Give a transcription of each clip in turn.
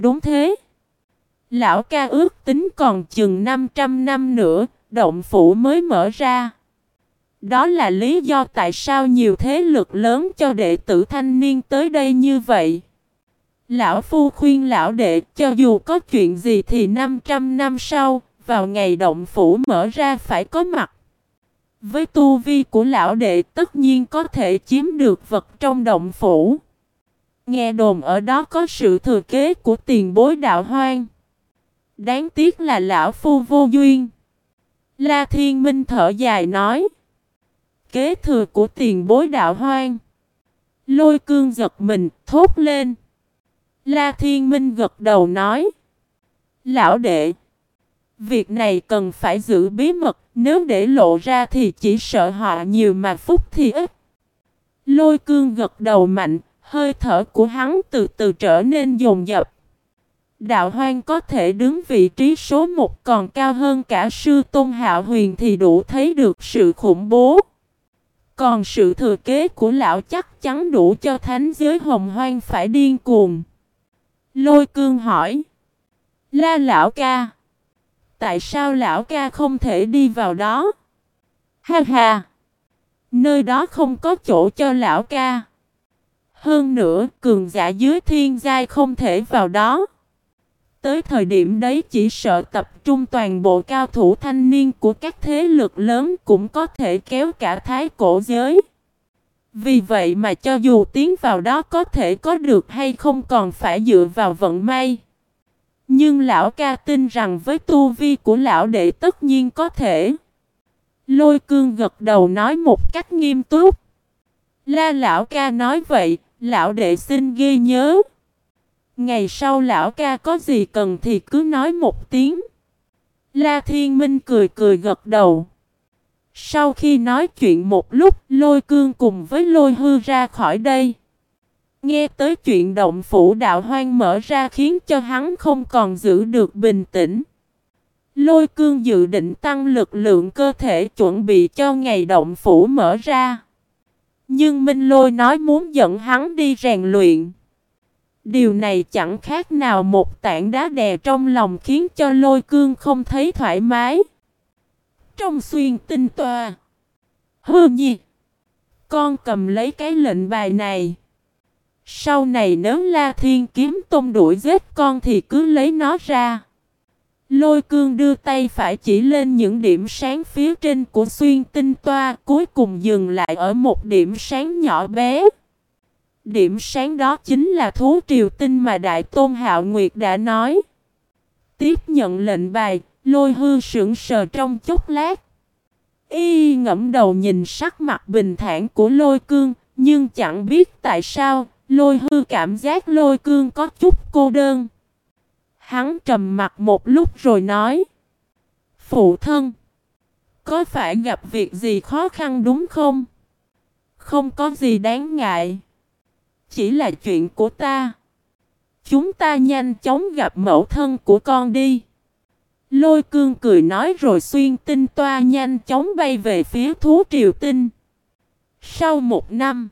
Đúng thế. Lão ca ước tính còn chừng 500 năm nữa, động phủ mới mở ra. Đó là lý do tại sao nhiều thế lực lớn cho đệ tử thanh niên tới đây như vậy. Lão Phu khuyên lão đệ cho dù có chuyện gì thì 500 năm sau, vào ngày động phủ mở ra phải có mặt. Với tu vi của lão đệ tất nhiên có thể chiếm được vật trong động phủ. Nghe đồn ở đó có sự thừa kế của tiền bối đạo hoang. Đáng tiếc là lão phu vô duyên. La Thiên Minh thở dài nói. Kế thừa của tiền bối đạo hoang. Lôi cương giật mình, thốt lên. La Thiên Minh gật đầu nói. Lão đệ. Việc này cần phải giữ bí mật, nếu để lộ ra thì chỉ sợ họ nhiều mà phúc thì ít. Lôi cương gật đầu mạnh, hơi thở của hắn từ từ trở nên dồn dập. Đạo hoang có thể đứng vị trí số một còn cao hơn cả sư tôn hạo huyền thì đủ thấy được sự khủng bố. Còn sự thừa kế của lão chắc chắn đủ cho thánh giới hồng hoang phải điên cuồng. Lôi cương hỏi. La lão ca. Tại sao lão ca không thể đi vào đó? Ha ha! Nơi đó không có chỗ cho lão ca. Hơn nữa, cường giả dưới thiên giai không thể vào đó. Tới thời điểm đấy chỉ sợ tập trung toàn bộ cao thủ thanh niên của các thế lực lớn cũng có thể kéo cả thái cổ giới. Vì vậy mà cho dù tiến vào đó có thể có được hay không còn phải dựa vào vận may. Nhưng lão ca tin rằng với tu vi của lão đệ tất nhiên có thể. Lôi cương gật đầu nói một cách nghiêm túc. La lão ca nói vậy, lão đệ xin ghi nhớ. Ngày sau lão ca có gì cần thì cứ nói một tiếng. La thiên minh cười cười gật đầu. Sau khi nói chuyện một lúc, lôi cương cùng với lôi hư ra khỏi đây. Nghe tới chuyện động phủ đạo hoang mở ra khiến cho hắn không còn giữ được bình tĩnh. Lôi cương dự định tăng lực lượng cơ thể chuẩn bị cho ngày động phủ mở ra. Nhưng Minh Lôi nói muốn dẫn hắn đi rèn luyện. Điều này chẳng khác nào một tảng đá đè trong lòng khiến cho lôi cương không thấy thoải mái. Trong xuyên tinh toa. Hư nhi. Con cầm lấy cái lệnh bài này. Sau này nếu La Thiên kiếm tôn đuổi giết con thì cứ lấy nó ra. Lôi cương đưa tay phải chỉ lên những điểm sáng phía trên của xuyên tinh toa cuối cùng dừng lại ở một điểm sáng nhỏ bé. Điểm sáng đó chính là thú triều tinh mà Đại Tôn Hạo Nguyệt đã nói. Tiếp nhận lệnh bài, lôi hư sững sờ trong chốc lát. Y ngẫm đầu nhìn sắc mặt bình thản của lôi cương, nhưng chẳng biết tại sao, lôi hư cảm giác lôi cương có chút cô đơn. Hắn trầm mặt một lúc rồi nói. Phụ thân, có phải gặp việc gì khó khăn đúng không? Không có gì đáng ngại. Chỉ là chuyện của ta. Chúng ta nhanh chóng gặp mẫu thân của con đi. Lôi cương cười nói rồi xuyên tinh toa nhanh chóng bay về phía thú triều tinh. Sau một năm,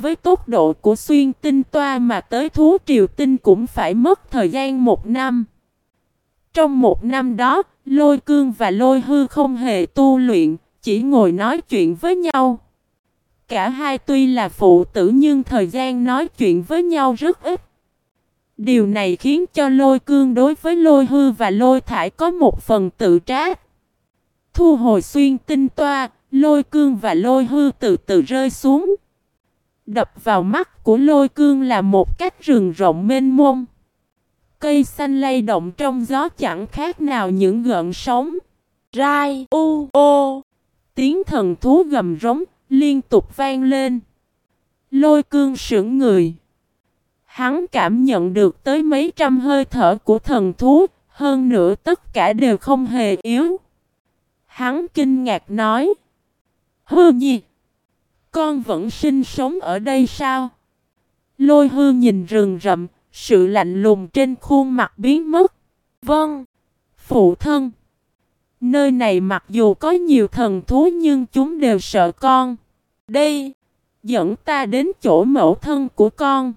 với tốc độ của xuyên tinh toa mà tới thú triều tinh cũng phải mất thời gian một năm. Trong một năm đó, lôi cương và lôi hư không hề tu luyện, chỉ ngồi nói chuyện với nhau. Cả hai tuy là phụ tử nhưng thời gian nói chuyện với nhau rất ít. Điều này khiến cho lôi cương đối với lôi hư và lôi thải có một phần tự trách. Thu hồi xuyên tinh toa, lôi cương và lôi hư từ từ rơi xuống. Đập vào mắt của lôi cương là một cách rừng rộng mênh mông. Cây xanh lay động trong gió chẳng khác nào những gợn sóng. Rai, u, ô. Tiếng thần thú gầm rống, liên tục vang lên. Lôi cương sững người. Hắn cảm nhận được tới mấy trăm hơi thở của thần thú, hơn nữa tất cả đều không hề yếu. Hắn kinh ngạc nói. Hư nhiệt con vẫn sinh sống ở đây sao? Lôi hư nhìn rừng rậm, sự lạnh lùng trên khuôn mặt biến mất. Vâng, phụ thân. Nơi này mặc dù có nhiều thần thú nhưng chúng đều sợ con. Đây, dẫn ta đến chỗ mẫu thân của con.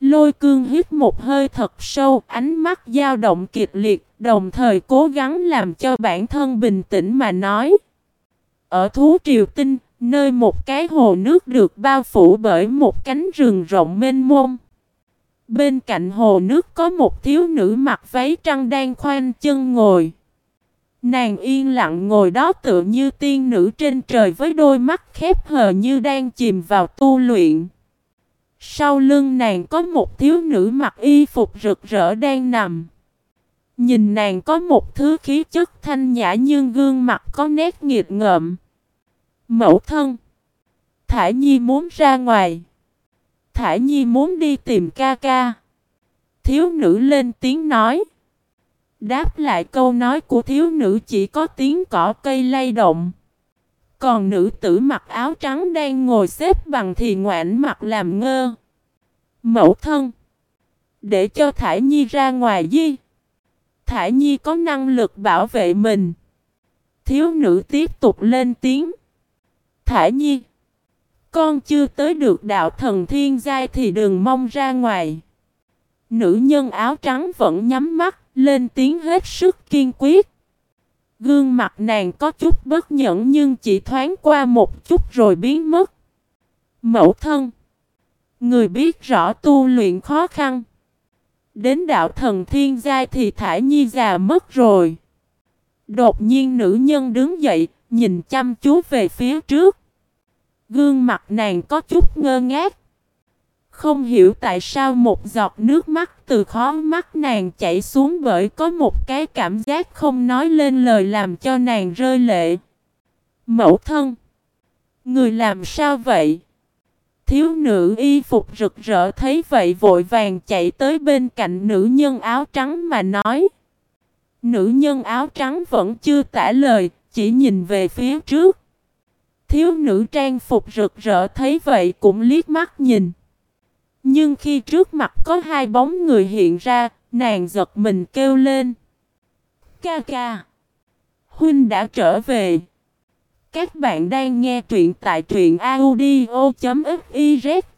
Lôi cương hít một hơi thật sâu, ánh mắt dao động kịch liệt, đồng thời cố gắng làm cho bản thân bình tĩnh mà nói. Ở thú triều tinh, nơi một cái hồ nước được bao phủ bởi một cánh rừng rộng mênh mông. Bên cạnh hồ nước có một thiếu nữ mặc váy trăng đang khoanh chân ngồi. Nàng yên lặng ngồi đó tựa như tiên nữ trên trời với đôi mắt khép hờ như đang chìm vào tu luyện. Sau lưng nàng có một thiếu nữ mặc y phục rực rỡ đang nằm. Nhìn nàng có một thứ khí chất thanh nhã nhưng gương mặt có nét nghiệt ngợm. Mẫu thân. Thả Nhi muốn ra ngoài. Thả Nhi muốn đi tìm ca ca. Thiếu nữ lên tiếng nói. Đáp lại câu nói của thiếu nữ chỉ có tiếng cỏ cây lay động. Còn nữ tử mặc áo trắng đang ngồi xếp bằng thì ngoảnh mặt làm ngơ. Mẫu thân. Để cho Thải Nhi ra ngoài di. Thải Nhi có năng lực bảo vệ mình. Thiếu nữ tiếp tục lên tiếng. Thải Nhi. Con chưa tới được đạo thần thiên giai thì đừng mong ra ngoài. Nữ nhân áo trắng vẫn nhắm mắt, lên tiếng hết sức kiên quyết. Gương mặt nàng có chút bất nhẫn nhưng chỉ thoáng qua một chút rồi biến mất. Mẫu thân. Người biết rõ tu luyện khó khăn. Đến đạo thần thiên giai thì thả nhi già mất rồi. Đột nhiên nữ nhân đứng dậy, nhìn chăm chú về phía trước. Gương mặt nàng có chút ngơ ngác. Không hiểu tại sao một giọt nước mắt từ khó mắt nàng chảy xuống bởi có một cái cảm giác không nói lên lời làm cho nàng rơi lệ. Mẫu thân. Người làm sao vậy? Thiếu nữ y phục rực rỡ thấy vậy vội vàng chạy tới bên cạnh nữ nhân áo trắng mà nói. Nữ nhân áo trắng vẫn chưa tả lời, chỉ nhìn về phía trước. Thiếu nữ trang phục rực rỡ thấy vậy cũng liếc mắt nhìn. Nhưng khi trước mặt có hai bóng người hiện ra, nàng giật mình kêu lên. Ca ca! Huynh đã trở về. Các bạn đang nghe truyện tại truyện audio.fiz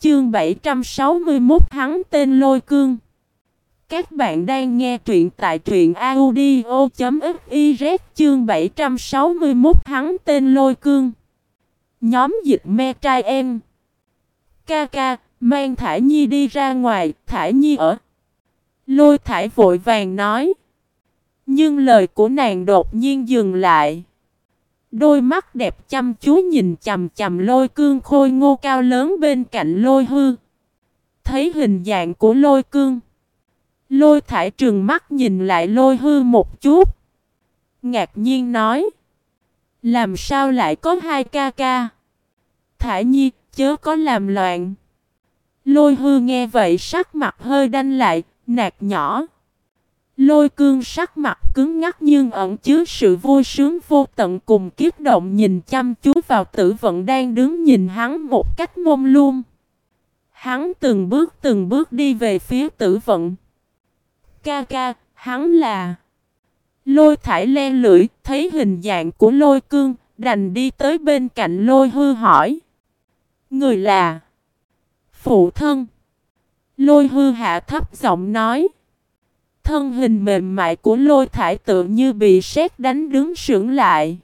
chương 761 hắn tên Lôi Cương. Các bạn đang nghe truyện tại truyện audio.fiz chương 761 hắn tên Lôi Cương. Nhóm dịch me trai em. Ca ca, mang Thải Nhi đi ra ngoài, Thải Nhi ở. Lôi Thải vội vàng nói. Nhưng lời của nàng đột nhiên dừng lại. Đôi mắt đẹp chăm chú nhìn chầm chầm lôi cương khôi ngô cao lớn bên cạnh lôi hư. Thấy hình dạng của lôi cương. Lôi thải trừng mắt nhìn lại lôi hư một chút. Ngạc nhiên nói. Làm sao lại có hai ca ca? Thả nhi, chớ có làm loạn. Lôi hư nghe vậy sắc mặt hơi đanh lại, nạt nhỏ. Lôi cương sắc mặt cứng ngắc nhưng ẩn chứa sự vui sướng vô tận cùng kiếp động nhìn chăm chú vào tử vận đang đứng nhìn hắn một cách mông luôn. Hắn từng bước từng bước đi về phía tử vận. Ca ca, hắn là... Lôi thải le lưỡi, thấy hình dạng của lôi cương, đành đi tới bên cạnh lôi hư hỏi. Người là... Phụ thân. Lôi hư hạ thấp giọng nói. Thân hình mềm mại của lôi thải tự như bị sét đánh đứng sững lại.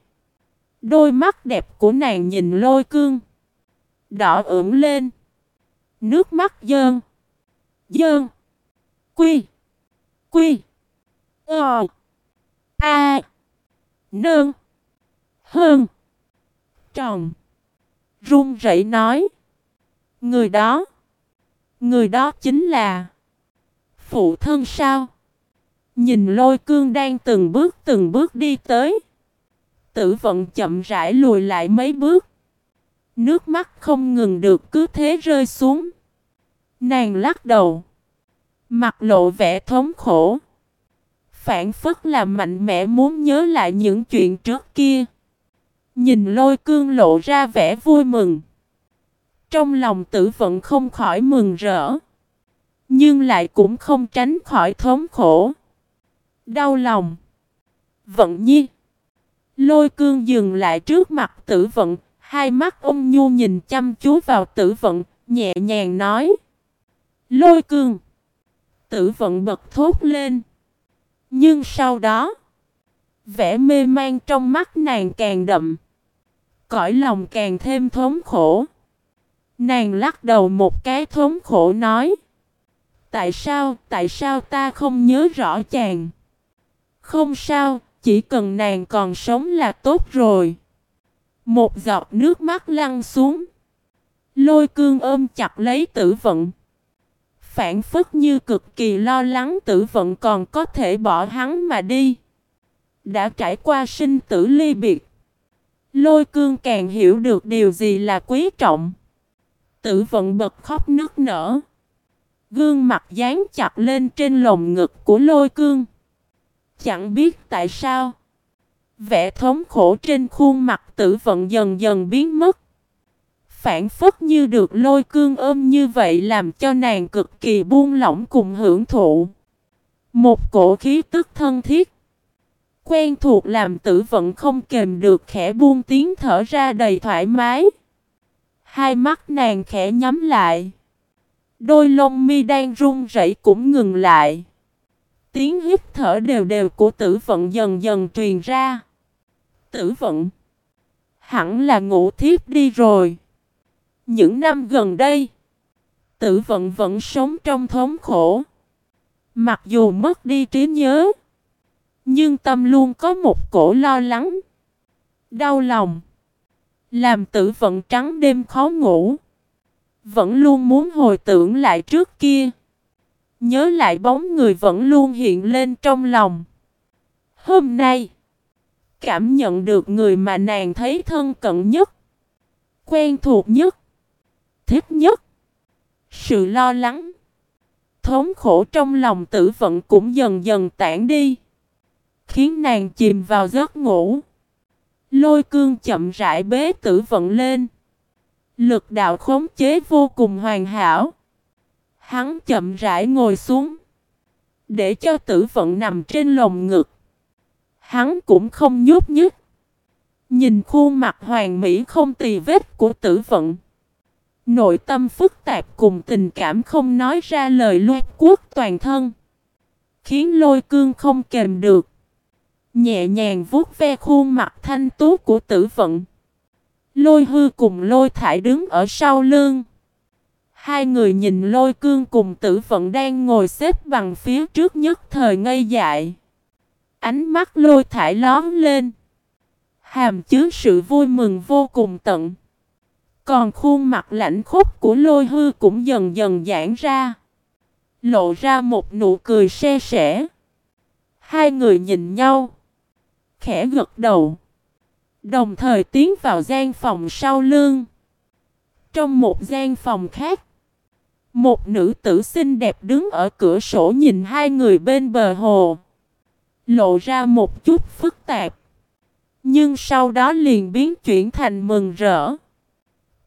Đôi mắt đẹp của nàng nhìn lôi cương. Đỏ ửng lên. Nước mắt dơn. Dơn. Quy. Quy. Ờ. A. Nương. Hơn. Tròn. Run rẩy nói. Người đó. Người đó chính là. Phụ thân sao? Nhìn lôi cương đang từng bước từng bước đi tới. Tử vận chậm rãi lùi lại mấy bước. Nước mắt không ngừng được cứ thế rơi xuống. Nàng lắc đầu. Mặt lộ vẻ thống khổ. Phản phất là mạnh mẽ muốn nhớ lại những chuyện trước kia. Nhìn lôi cương lộ ra vẻ vui mừng. Trong lòng tử vận không khỏi mừng rỡ. Nhưng lại cũng không tránh khỏi thống khổ. Đau lòng. Vận nhi. Lôi cương dừng lại trước mặt tử vận. Hai mắt ông nhu nhìn chăm chú vào tử vận. Nhẹ nhàng nói. Lôi cương. Tử vận bật thốt lên. Nhưng sau đó, vẻ mê man trong mắt nàng càng đậm. Cõi lòng càng thêm thống khổ. Nàng lắc đầu một cái thống khổ nói. Tại sao, tại sao ta không nhớ rõ chàng? Không sao, chỉ cần nàng còn sống là tốt rồi. Một giọt nước mắt lăn xuống. Lôi cương ôm chặt lấy tử vận. Phản phất như cực kỳ lo lắng tử vận còn có thể bỏ hắn mà đi. Đã trải qua sinh tử ly biệt. Lôi cương càng hiểu được điều gì là quý trọng. Tử vận bật khóc nức nở. Gương mặt dán chặt lên trên lồng ngực của lôi cương. Chẳng biết tại sao. Vẻ thống khổ trên khuôn mặt tử vận dần dần biến mất. Phản phất như được lôi cương ôm như vậy làm cho nàng cực kỳ buông lỏng cùng hưởng thụ. Một cổ khí tức thân thiết. Quen thuộc làm tử vận không kềm được khẽ buông tiếng thở ra đầy thoải mái. Hai mắt nàng khẽ nhắm lại. Đôi lông mi đang run rẩy cũng ngừng lại. Tiếng hít thở đều đều của tử vận dần dần truyền ra. Tử vận. Hẳn là ngủ thiếp đi rồi. Những năm gần đây. Tử vận vẫn sống trong thống khổ. Mặc dù mất đi trí nhớ. Nhưng tâm luôn có một cổ lo lắng. Đau lòng. Làm tử vận trắng đêm khó ngủ. Vẫn luôn muốn hồi tưởng lại trước kia. Nhớ lại bóng người vẫn luôn hiện lên trong lòng. Hôm nay, cảm nhận được người mà nàng thấy thân cận nhất, quen thuộc nhất, thích nhất. Sự lo lắng, thống khổ trong lòng tử vận cũng dần dần tản đi, khiến nàng chìm vào giấc ngủ. Lôi cương chậm rãi bế tử vận lên. Lực đạo khống chế vô cùng hoàn hảo. Hắn chậm rãi ngồi xuống. Để cho tử vận nằm trên lồng ngực. Hắn cũng không nhúc nhích. Nhìn khuôn mặt hoàng mỹ không tì vết của tử vận. Nội tâm phức tạp cùng tình cảm không nói ra lời loát quốc toàn thân. Khiến lôi cương không kềm được. Nhẹ nhàng vuốt ve khuôn mặt thanh tú của tử vận. Lôi hư cùng lôi thải đứng ở sau lưng. Hai người nhìn lôi cương cùng tử vận đang ngồi xếp bằng phía trước nhất thời ngây dại. Ánh mắt lôi thải lón lên. Hàm chứa sự vui mừng vô cùng tận. Còn khuôn mặt lạnh khúc của lôi hư cũng dần dần giãn ra. Lộ ra một nụ cười xe sẻ. Hai người nhìn nhau. Khẽ gật đầu. Đồng thời tiến vào gian phòng sau lưng. Trong một gian phòng khác. Một nữ tử xinh đẹp đứng ở cửa sổ nhìn hai người bên bờ hồ. Lộ ra một chút phức tạp. Nhưng sau đó liền biến chuyển thành mừng rỡ.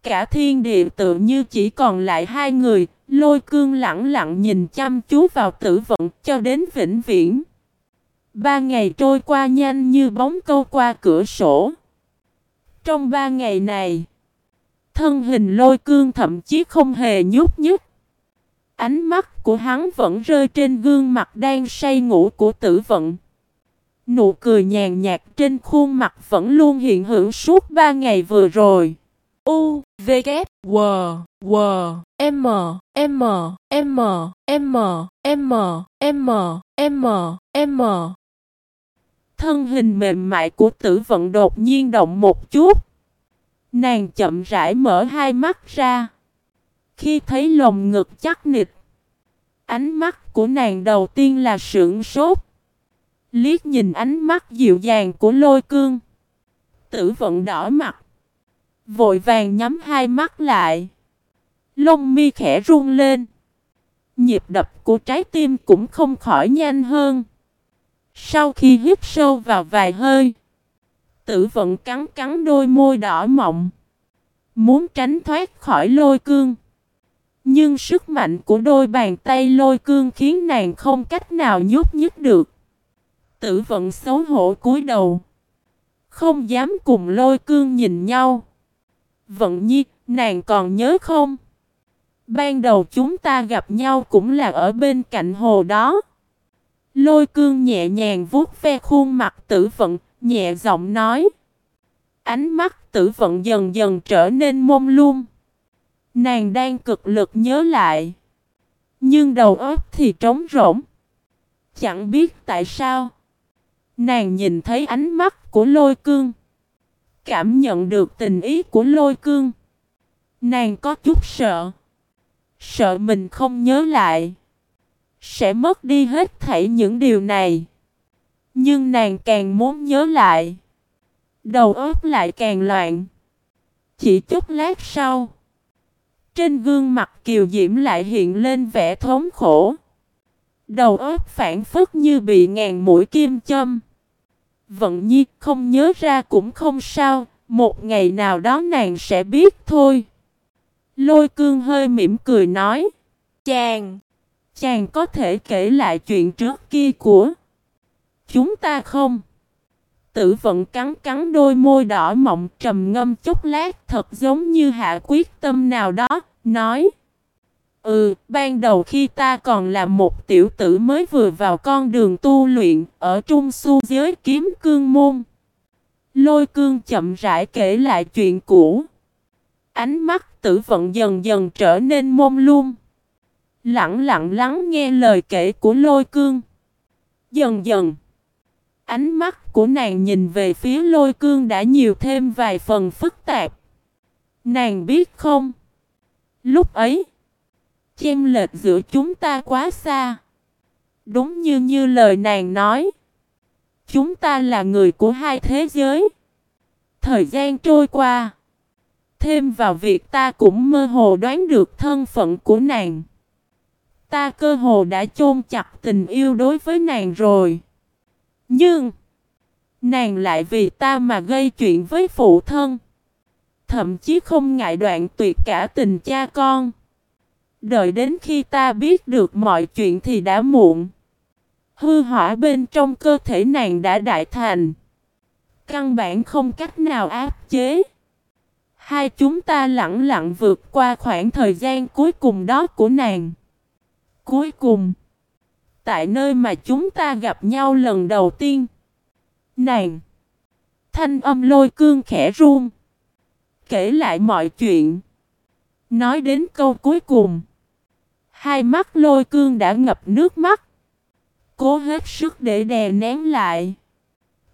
Cả thiên địa tự như chỉ còn lại hai người, lôi cương lặng lặng nhìn chăm chú vào tử vận cho đến vĩnh viễn. Ba ngày trôi qua nhanh như bóng câu qua cửa sổ. Trong ba ngày này, thân hình lôi cương thậm chí không hề nhúc nhích. Ánh mắt của hắn vẫn rơi trên gương mặt đang say ngủ của tử vận. Nụ cười nhàn nhạt trên khuôn mặt vẫn luôn hiện hữu suốt ba ngày vừa rồi. U, V, K, W, W, M, M, M, M, M, M, M, M. Thân hình mềm mại của tử vận đột nhiên động một chút. Nàng chậm rãi mở hai mắt ra. Khi thấy lồng ngực chắc nịch. Ánh mắt của nàng đầu tiên là sững sốt. Liếc nhìn ánh mắt dịu dàng của lôi cương. Tử vận đỏ mặt. Vội vàng nhắm hai mắt lại. Lông mi khẽ run lên. Nhịp đập của trái tim cũng không khỏi nhanh hơn. Sau khi hít sâu vào vài hơi. Tử vận cắn cắn đôi môi đỏ mọng. Muốn tránh thoát khỏi lôi cương. Nhưng sức mạnh của đôi bàn tay lôi cương khiến nàng không cách nào nhúc nhích được. Tử vận xấu hổ cúi đầu. Không dám cùng lôi cương nhìn nhau. Vận nhi, nàng còn nhớ không? Ban đầu chúng ta gặp nhau cũng là ở bên cạnh hồ đó. Lôi cương nhẹ nhàng vuốt ve khuôn mặt tử vận, nhẹ giọng nói. Ánh mắt tử vận dần dần trở nên mông lung. Nàng đang cực lực nhớ lại. Nhưng đầu óc thì trống rỗng. Chẳng biết tại sao. Nàng nhìn thấy ánh mắt của lôi cương. Cảm nhận được tình ý của lôi cương. Nàng có chút sợ. Sợ mình không nhớ lại. Sẽ mất đi hết thảy những điều này. Nhưng nàng càng muốn nhớ lại. Đầu óc lại càng loạn. Chỉ chút lát sau. Trên gương mặt kiều diễm lại hiện lên vẻ thống khổ. Đầu óc phản phất như bị ngàn mũi kim châm. Vận nhi không nhớ ra cũng không sao. Một ngày nào đó nàng sẽ biết thôi. Lôi cương hơi mỉm cười nói. Chàng! Chàng có thể kể lại chuyện trước kia của chúng ta không? Tử vận cắn cắn đôi môi đỏ mọng trầm ngâm chút lát thật giống như hạ quyết tâm nào đó, nói Ừ, ban đầu khi ta còn là một tiểu tử mới vừa vào con đường tu luyện ở trung su giới kiếm cương môn. Lôi cương chậm rãi kể lại chuyện cũ. Ánh mắt tử vận dần dần trở nên mông lung. Lặng lặng lắng nghe lời kể của lôi cương. Dần dần. Ánh mắt của nàng nhìn về phía lôi cương đã nhiều thêm vài phần phức tạp. Nàng biết không? Lúc ấy. Chênh lệch giữa chúng ta quá xa. Đúng như như lời nàng nói. Chúng ta là người của hai thế giới. Thời gian trôi qua. Thêm vào việc ta cũng mơ hồ đoán được thân phận của nàng. Ta cơ hồ đã chôn chặt tình yêu đối với nàng rồi. Nhưng, nàng lại vì ta mà gây chuyện với phụ thân. Thậm chí không ngại đoạn tuyệt cả tình cha con. Đợi đến khi ta biết được mọi chuyện thì đã muộn. Hư hỏa bên trong cơ thể nàng đã đại thành. Căn bản không cách nào áp chế. Hai chúng ta lặng lặng vượt qua khoảng thời gian cuối cùng đó của nàng. Cuối cùng, tại nơi mà chúng ta gặp nhau lần đầu tiên, nàng, thanh âm lôi cương khẽ run, kể lại mọi chuyện. Nói đến câu cuối cùng, hai mắt lôi cương đã ngập nước mắt, cố hết sức để đè nén lại.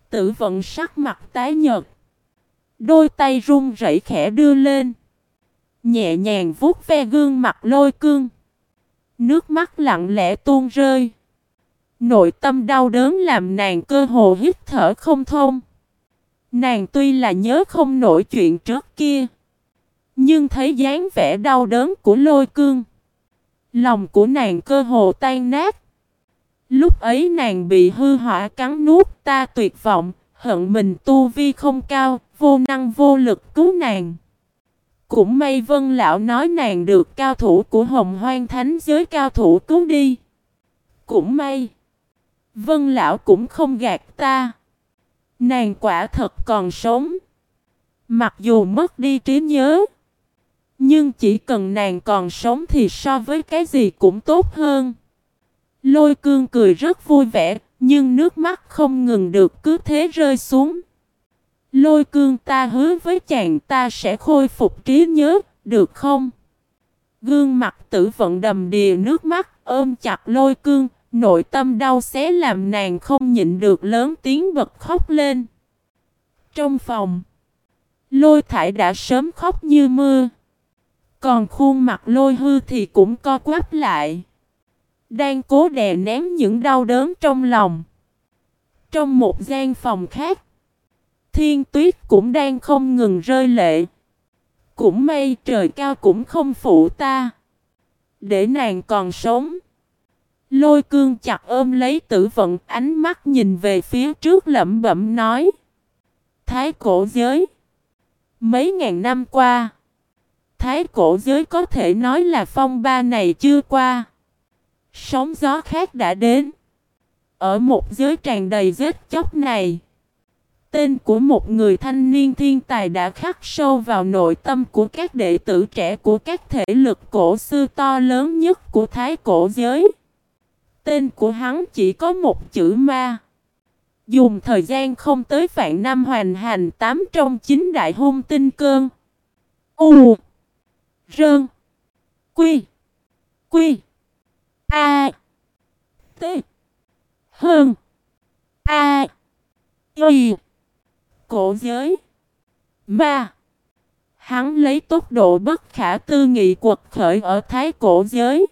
Tử vận sắc mặt tái nhợt. Đôi tay run rẩy khẽ đưa lên. Nhẹ nhàng vuốt ve gương mặt lôi cương. Nước mắt lặng lẽ tuôn rơi. Nội tâm đau đớn làm nàng cơ hồ hít thở không thông. Nàng tuy là nhớ không nổi chuyện trước kia. Nhưng thấy dáng vẻ đau đớn của lôi cương. Lòng của nàng cơ hồ tan nát. Lúc ấy nàng bị hư hỏa cắn nuốt ta tuyệt vọng, hận mình tu vi không cao, vô năng vô lực cứu nàng. Cũng may vân lão nói nàng được cao thủ của hồng hoang thánh giới cao thủ cứu đi. Cũng may. Vân lão cũng không gạt ta. Nàng quả thật còn sống. Mặc dù mất đi trí nhớ. Nhưng chỉ cần nàng còn sống thì so với cái gì cũng tốt hơn. Lôi cương cười rất vui vẻ, nhưng nước mắt không ngừng được cứ thế rơi xuống. Lôi cương ta hứa với chàng ta sẽ khôi phục trí nhớ, được không? Gương mặt tử vận đầm đìa nước mắt, ôm chặt lôi cương, nội tâm đau xé làm nàng không nhịn được lớn tiếng bật khóc lên. Trong phòng, lôi thải đã sớm khóc như mưa. Còn khuôn mặt lôi hư thì cũng co quắp lại. Đang cố đè nén những đau đớn trong lòng. Trong một gian phòng khác, Thiên tuyết cũng đang không ngừng rơi lệ. Cũng may trời cao cũng không phụ ta. Để nàng còn sống. Lôi cương chặt ôm lấy tử vận ánh mắt nhìn về phía trước lẩm bẩm nói. Thái cổ giới. Mấy ngàn năm qua. Thái cổ giới có thể nói là phong ba này chưa qua. Sóng gió khác đã đến. Ở một giới tràn đầy vết chóc này. Tên của một người thanh niên thiên tài đã khắc sâu vào nội tâm của các đệ tử trẻ, của các thể lực cổ sư to lớn nhất của Thái cổ giới. Tên của hắn chỉ có một chữ ma. Dùng thời gian không tới vạn năm hoàn hành tám trong chín đại hung tinh cơn. U Rơn. Quy. Quy. A. T. Hơn. A. Y. Cổ giới. Ma. Hắn lấy tốc độ bất khả tư nghị quật khởi ở thái cổ giới.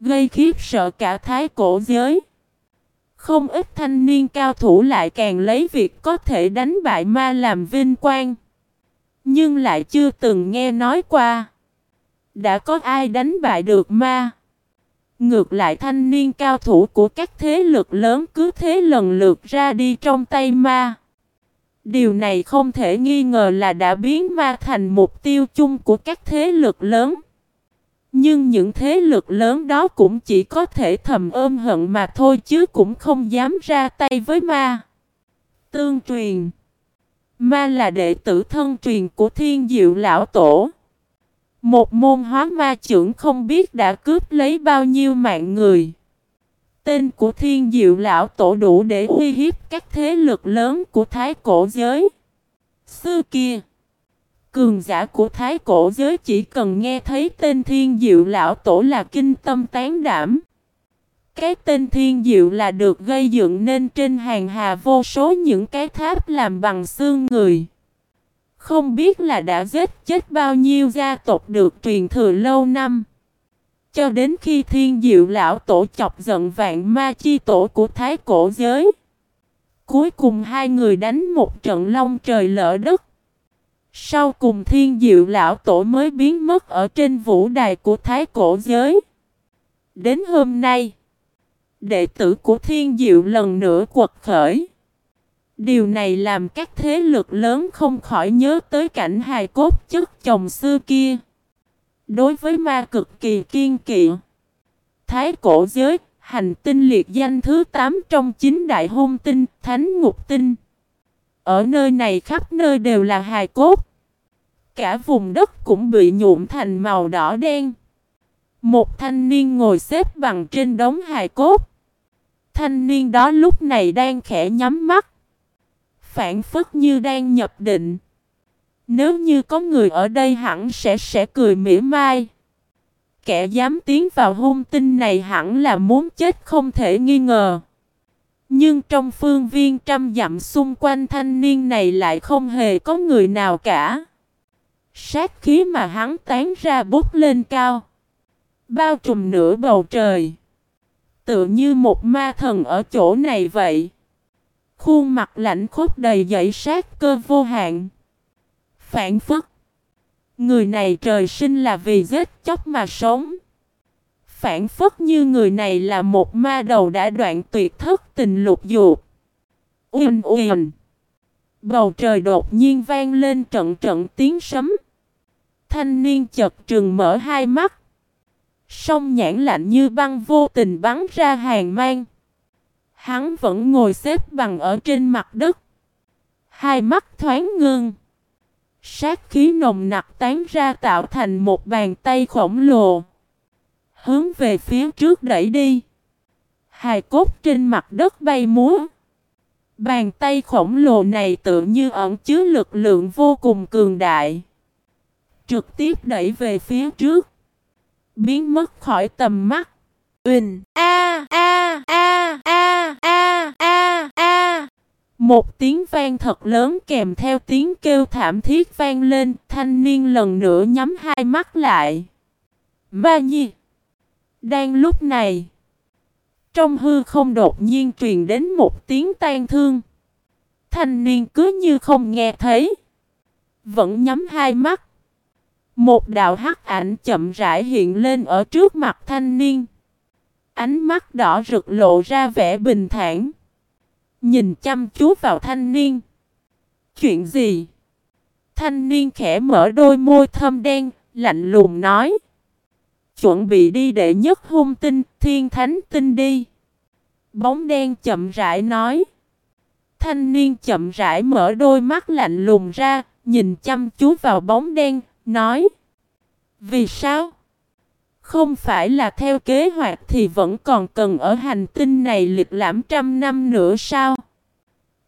Gây khiếp sợ cả thái cổ giới. Không ít thanh niên cao thủ lại càng lấy việc có thể đánh bại ma làm vinh quang. Nhưng lại chưa từng nghe nói qua. Đã có ai đánh bại được ma Ngược lại thanh niên cao thủ của các thế lực lớn cứ thế lần lượt ra đi trong tay ma. Điều này không thể nghi ngờ là đã biến ma thành mục tiêu chung của các thế lực lớn. Nhưng những thế lực lớn đó cũng chỉ có thể thầm ôm hận mà thôi chứ cũng không dám ra tay với ma. Tương truyền, Ma là đệ tử thân truyền của thiên diệu lão tổ. Một môn hóa ma trưởng không biết đã cướp lấy bao nhiêu mạng người. Tên của thiên diệu lão tổ đủ để uy hiếp các thế lực lớn của thái cổ giới. Xưa kia, cường giả của thái cổ giới chỉ cần nghe thấy tên thiên diệu lão tổ là kinh tâm tán đảm. Cái tên thiên diệu là được gây dựng nên trên hàng hà vô số những cái tháp làm bằng xương người. Không biết là đã giết chết bao nhiêu gia tộc được truyền thừa lâu năm. Cho đến khi thiên diệu lão tổ chọc giận vạn ma chi tổ của thái cổ giới. Cuối cùng hai người đánh một trận long trời lỡ đất. Sau cùng thiên diệu lão tổ mới biến mất ở trên vũ đài của thái cổ giới. Đến hôm nay, đệ tử của thiên diệu lần nữa quật khởi. Điều này làm các thế lực lớn không khỏi nhớ tới cảnh hài cốt chất chồng xưa kia. Đối với ma cực kỳ kiên kỵ. Thái cổ giới, hành tinh liệt danh thứ 8 trong 9 đại hung tinh, thánh ngục tinh. Ở nơi này khắp nơi đều là hài cốt. Cả vùng đất cũng bị nhuộm thành màu đỏ đen. Một thanh niên ngồi xếp bằng trên đống hài cốt. Thanh niên đó lúc này đang khẽ nhắm mắt phản phất như đang nhập định. Nếu như có người ở đây hẳn sẽ sẽ cười mỉa mai. Kẻ dám tiến vào hung tinh này hẳn là muốn chết không thể nghi ngờ. Nhưng trong phương viên trăm dặm xung quanh thanh niên này lại không hề có người nào cả. Sát khí mà hắn tán ra bút lên cao. Bao trùm nửa bầu trời. Tựa như một ma thần ở chỗ này vậy. Khuôn mặt lạnh khốc đầy dậy sát cơ vô hạn. Phản phức. Người này trời sinh là vì giết chóc mà sống. Phản phất như người này là một ma đầu đã đoạn tuyệt thất tình lục dục. Uyên uyên. Bầu trời đột nhiên vang lên trận trận tiếng sấm. Thanh niên chật trừng mở hai mắt. Sông nhãn lạnh như băng vô tình bắn ra hàng mang. Hắn vẫn ngồi xếp bằng ở trên mặt đất. Hai mắt thoáng ngưng. Sát khí nồng nặc tán ra tạo thành một bàn tay khổng lồ. Hướng về phía trước đẩy đi. Hài cốt trên mặt đất bay múa. Bàn tay khổng lồ này tự như ẩn chứa lực lượng vô cùng cường đại. Trực tiếp đẩy về phía trước. Biến mất khỏi tầm mắt. Uỳnh. A a a a a. Một tiếng vang thật lớn kèm theo tiếng kêu thảm thiết vang lên, thanh niên lần nữa nhắm hai mắt lại. Ma nhi. Đang lúc này, trong hư không đột nhiên truyền đến một tiếng tan thương. Thanh niên cứ như không nghe thấy. Vẫn nhắm hai mắt. Một đạo hắc ảnh chậm rãi hiện lên ở trước mặt thanh niên. Ánh mắt đỏ rực lộ ra vẻ bình thản. Nhìn chăm chú vào thanh niên. Chuyện gì? Thanh niên khẽ mở đôi môi thâm đen, lạnh lùng nói. Chuẩn bị đi để nhất hung tinh, thiên thánh tinh đi. Bóng đen chậm rãi nói. Thanh niên chậm rãi mở đôi mắt lạnh lùng ra, nhìn chăm chú vào bóng đen, nói Vì sao? Không phải là theo kế hoạch thì vẫn còn cần ở hành tinh này liệt lãm trăm năm nữa sao?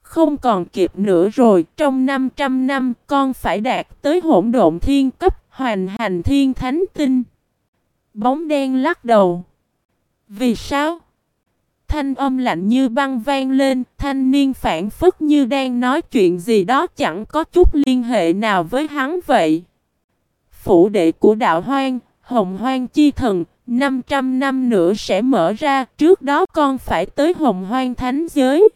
Không còn kịp nữa rồi, trong 500 năm con phải đạt tới hỗn độn thiên cấp, hoàn hành thiên thánh tinh. Bóng đen lắc đầu. Vì sao? Thanh âm lạnh như băng vang lên, thanh niên phản phức như đang nói chuyện gì đó chẳng có chút liên hệ nào với hắn vậy. Phủ đệ của đạo hoang, hồng hoang chi thần, 500 năm nữa sẽ mở ra, trước đó con phải tới hồng hoang thánh giới.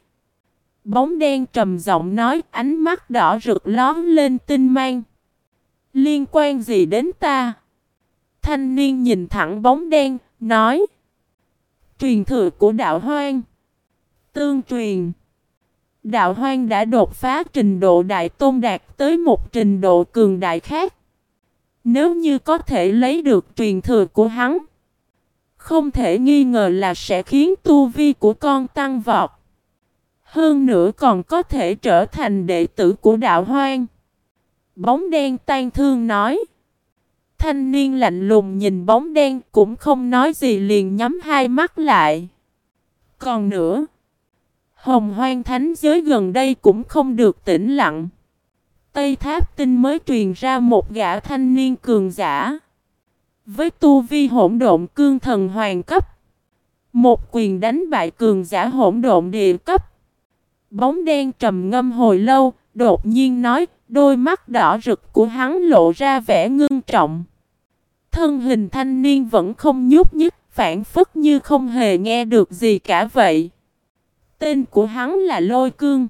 Bóng đen trầm giọng nói, ánh mắt đỏ rực lón lên tinh mang. Liên quan gì đến ta? Thanh niên nhìn thẳng bóng đen, nói. Truyền thừa của đạo hoang. Tương truyền. Đạo hoang đã đột phá trình độ đại tôn đạt tới một trình độ cường đại khác. Nếu như có thể lấy được truyền thừa của hắn. Không thể nghi ngờ là sẽ khiến tu vi của con tăng vọt. Hơn nữa còn có thể trở thành đệ tử của đạo hoang. Bóng đen tan thương nói. Thanh niên lạnh lùng nhìn bóng đen cũng không nói gì liền nhắm hai mắt lại. Còn nữa, hồng hoang thánh giới gần đây cũng không được tĩnh lặng. Tây Tháp Tinh mới truyền ra một gã thanh niên cường giả. Với tu vi hỗn độn cương thần hoàng cấp. Một quyền đánh bại cường giả hỗn độn địa cấp. Bóng đen trầm ngâm hồi lâu, đột nhiên nói, đôi mắt đỏ rực của hắn lộ ra vẻ ngưng trọng. Thân hình thanh niên vẫn không nhúc nhích, phản phất như không hề nghe được gì cả vậy. Tên của hắn là Lôi Cương.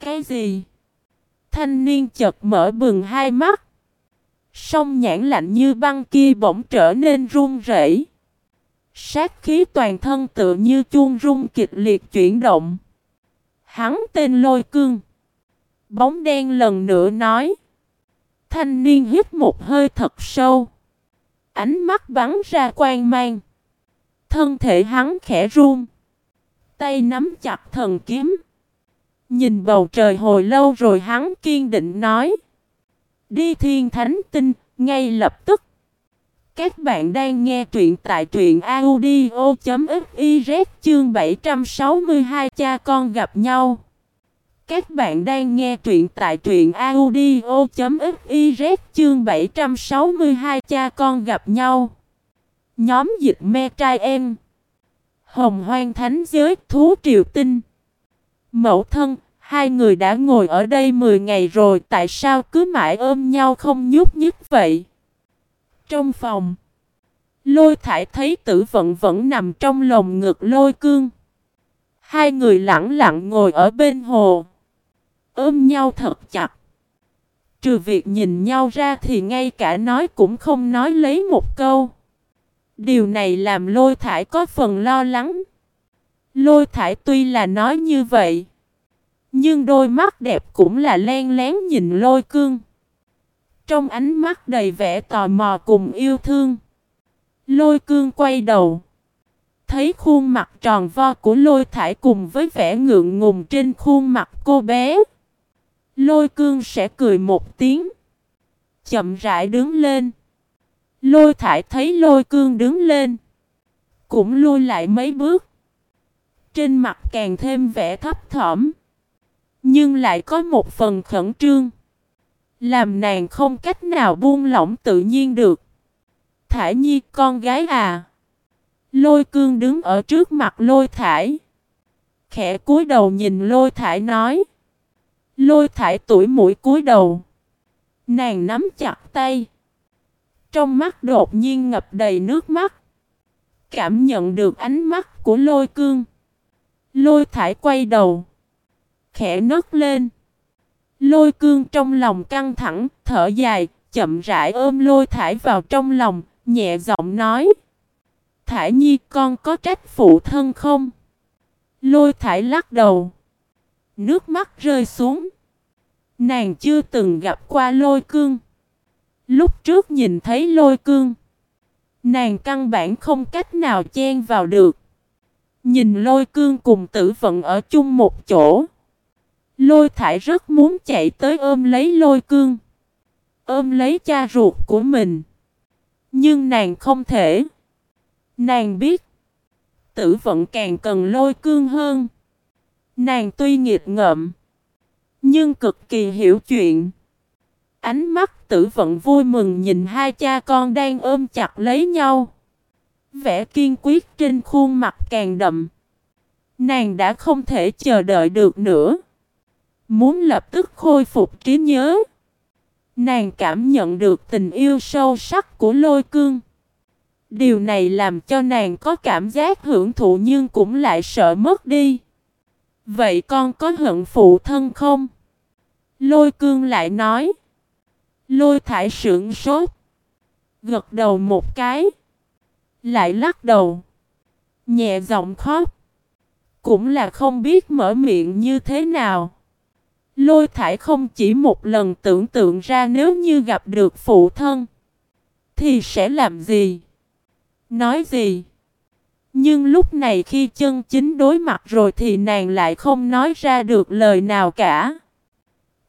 Cái gì? Thanh niên chợt mở bừng hai mắt. Sông nhãn lạnh như băng kia bỗng trở nên run rẩy. Sát khí toàn thân tự như chuông rung kịch liệt chuyển động. Hắn tên Lôi Cương. Bóng đen lần nữa nói. Thanh niên hít một hơi thật sâu. Ánh mắt bắn ra quang mang. Thân thể hắn khẽ run. Tay nắm chặt thần kiếm. Nhìn bầu trời hồi lâu rồi hắn kiên định nói. Đi thiên thánh tinh, ngay lập tức. Các bạn đang nghe truyện tại truyện audio.fiz chương 762 cha con gặp nhau. Các bạn đang nghe truyện tại truyện audio.fiz chương 762 cha con gặp nhau. Nhóm dịch me trai em. Hồng hoang thánh giới thú triều tinh. Mẫu thân, hai người đã ngồi ở đây 10 ngày rồi tại sao cứ mãi ôm nhau không nhúc nhích vậy? Trong phòng, lôi thải thấy tử vận vẫn nằm trong lồng ngực lôi cương. Hai người lặng lặng ngồi ở bên hồ. Ôm nhau thật chặt. Trừ việc nhìn nhau ra thì ngay cả nói cũng không nói lấy một câu. Điều này làm lôi thải có phần lo lắng. Lôi thải tuy là nói như vậy. Nhưng đôi mắt đẹp cũng là len lén nhìn lôi cương. Trong ánh mắt đầy vẻ tò mò cùng yêu thương. Lôi cương quay đầu. Thấy khuôn mặt tròn vo của lôi thải cùng với vẻ ngượng ngùng trên khuôn mặt cô bé. Lôi cương sẽ cười một tiếng. Chậm rãi đứng lên. Lôi thải thấy lôi cương đứng lên. Cũng lui lại mấy bước. Trên mặt càng thêm vẻ thấp thỏm. Nhưng lại có một phần khẩn trương. Làm nàng không cách nào buông lỏng tự nhiên được. Thả nhi, con gái à. Lôi cương đứng ở trước mặt lôi thải. Khẽ cúi đầu nhìn lôi thải nói. Lôi thải tuổi mũi cúi đầu. Nàng nắm chặt tay. Trong mắt đột nhiên ngập đầy nước mắt. Cảm nhận được ánh mắt của lôi cương. Lôi thải quay đầu. Khẽ nấc lên. Lôi cương trong lòng căng thẳng, thở dài, chậm rãi ôm lôi thải vào trong lòng, nhẹ giọng nói. Thải nhi con có trách phụ thân không? Lôi thải lắc đầu. Nước mắt rơi xuống. Nàng chưa từng gặp qua lôi cương. Lúc trước nhìn thấy lôi cương. Nàng căn bản không cách nào chen vào được. Nhìn lôi cương cùng tử vận ở chung một chỗ. Lôi thải rất muốn chạy tới ôm lấy lôi cương. Ôm lấy cha ruột của mình. Nhưng nàng không thể. Nàng biết. Tử vận càng cần lôi cương hơn. Nàng tuy nghiệt ngợm. Nhưng cực kỳ hiểu chuyện. Ánh mắt tử vận vui mừng nhìn hai cha con đang ôm chặt lấy nhau. Vẻ kiên quyết trên khuôn mặt càng đậm. Nàng đã không thể chờ đợi được nữa. Muốn lập tức khôi phục trí nhớ. Nàng cảm nhận được tình yêu sâu sắc của lôi cương. Điều này làm cho nàng có cảm giác hưởng thụ nhưng cũng lại sợ mất đi. Vậy con có hận phụ thân không? Lôi cương lại nói. Lôi thải sưởng sốt. Gật đầu một cái. Lại lắc đầu. Nhẹ giọng khóc. Cũng là không biết mở miệng như thế nào. Lôi thải không chỉ một lần tưởng tượng ra nếu như gặp được phụ thân. Thì sẽ làm gì? Nói gì? Nhưng lúc này khi chân chính đối mặt rồi thì nàng lại không nói ra được lời nào cả.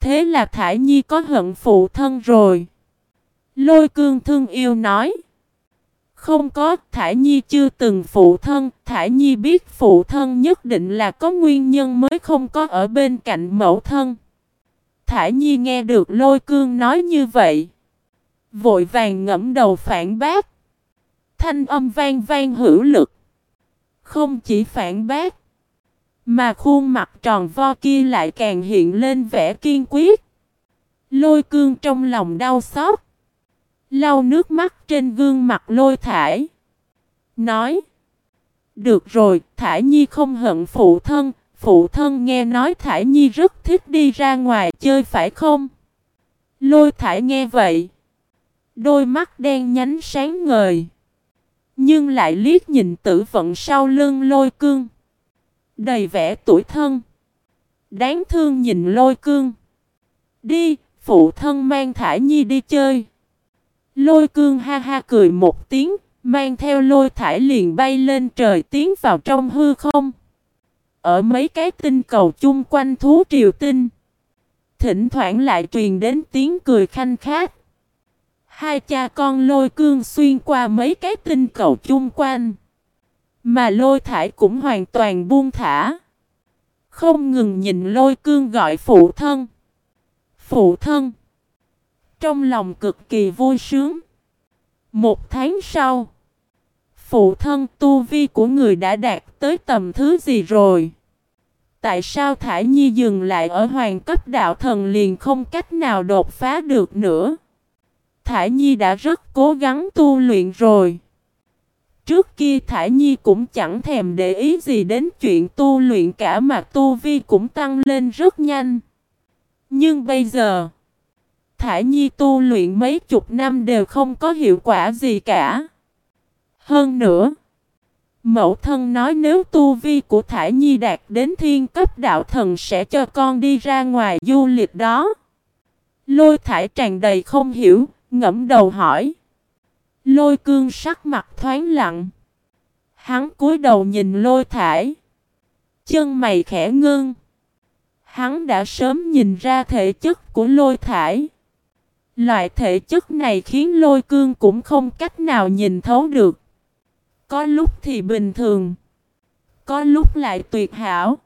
Thế là Thải Nhi có hận phụ thân rồi. Lôi cương thương yêu nói. Không có, Thải Nhi chưa từng phụ thân, Thải Nhi biết phụ thân nhất định là có nguyên nhân mới không có ở bên cạnh mẫu thân. Thải Nhi nghe được lôi cương nói như vậy. Vội vàng ngẫm đầu phản bác. Thanh âm vang vang hữu lực. Không chỉ phản bác. Mà khuôn mặt tròn vo kia lại càng hiện lên vẻ kiên quyết. Lôi cương trong lòng đau xót. Lau nước mắt trên gương mặt lôi thải. Nói. Được rồi, Thải Nhi không hận phụ thân. Phụ thân nghe nói Thải Nhi rất thích đi ra ngoài chơi phải không? Lôi Thải nghe vậy. Đôi mắt đen nhánh sáng ngời. Nhưng lại liếc nhìn tử vận sau lưng lôi cương. Đầy vẻ tuổi thân. Đáng thương nhìn lôi cương. Đi, phụ thân mang Thải Nhi đi chơi. Lôi cương ha ha cười một tiếng, mang theo lôi thải liền bay lên trời tiến vào trong hư không. Ở mấy cái tinh cầu chung quanh thú triều tinh. Thỉnh thoảng lại truyền đến tiếng cười khanh khát. Hai cha con lôi cương xuyên qua mấy cái tinh cầu chung quanh. Mà lôi thải cũng hoàn toàn buông thả. Không ngừng nhìn lôi cương gọi phụ thân. Phụ thân. Trong lòng cực kỳ vui sướng. Một tháng sau. Phụ thân tu vi của người đã đạt tới tầm thứ gì rồi? Tại sao Thải Nhi dừng lại ở hoàng cấp đạo thần liền không cách nào đột phá được nữa? Thải Nhi đã rất cố gắng tu luyện rồi. Trước kia Thải Nhi cũng chẳng thèm để ý gì đến chuyện tu luyện cả mà tu vi cũng tăng lên rất nhanh. Nhưng bây giờ, Thải Nhi tu luyện mấy chục năm đều không có hiệu quả gì cả. Hơn nữa, mẫu thân nói nếu tu vi của Thải Nhi đạt đến thiên cấp đạo thần sẽ cho con đi ra ngoài du lịch đó. Lôi thải tràn đầy không hiểu, ngẫm đầu hỏi. Lôi cương sắc mặt thoáng lặng. Hắn cúi đầu nhìn lôi thải. Chân mày khẽ ngưng. Hắn đã sớm nhìn ra thể chất của lôi thải. Loại thể chất này khiến lôi cương cũng không cách nào nhìn thấu được. Có lúc thì bình thường. Có lúc lại tuyệt hảo.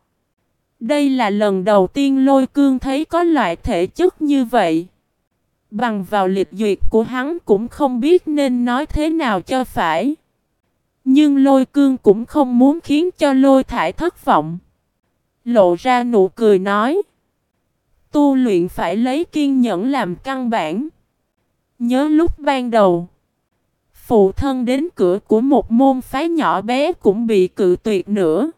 Đây là lần đầu tiên lôi cương thấy có loại thể chất như vậy. Bằng vào liệt duyệt của hắn cũng không biết nên nói thế nào cho phải. Nhưng lôi cương cũng không muốn khiến cho lôi thải thất vọng. Lộ ra nụ cười nói. Tu luyện phải lấy kiên nhẫn làm căn bản. Nhớ lúc ban đầu. Phụ thân đến cửa của một môn phái nhỏ bé cũng bị cự tuyệt nữa.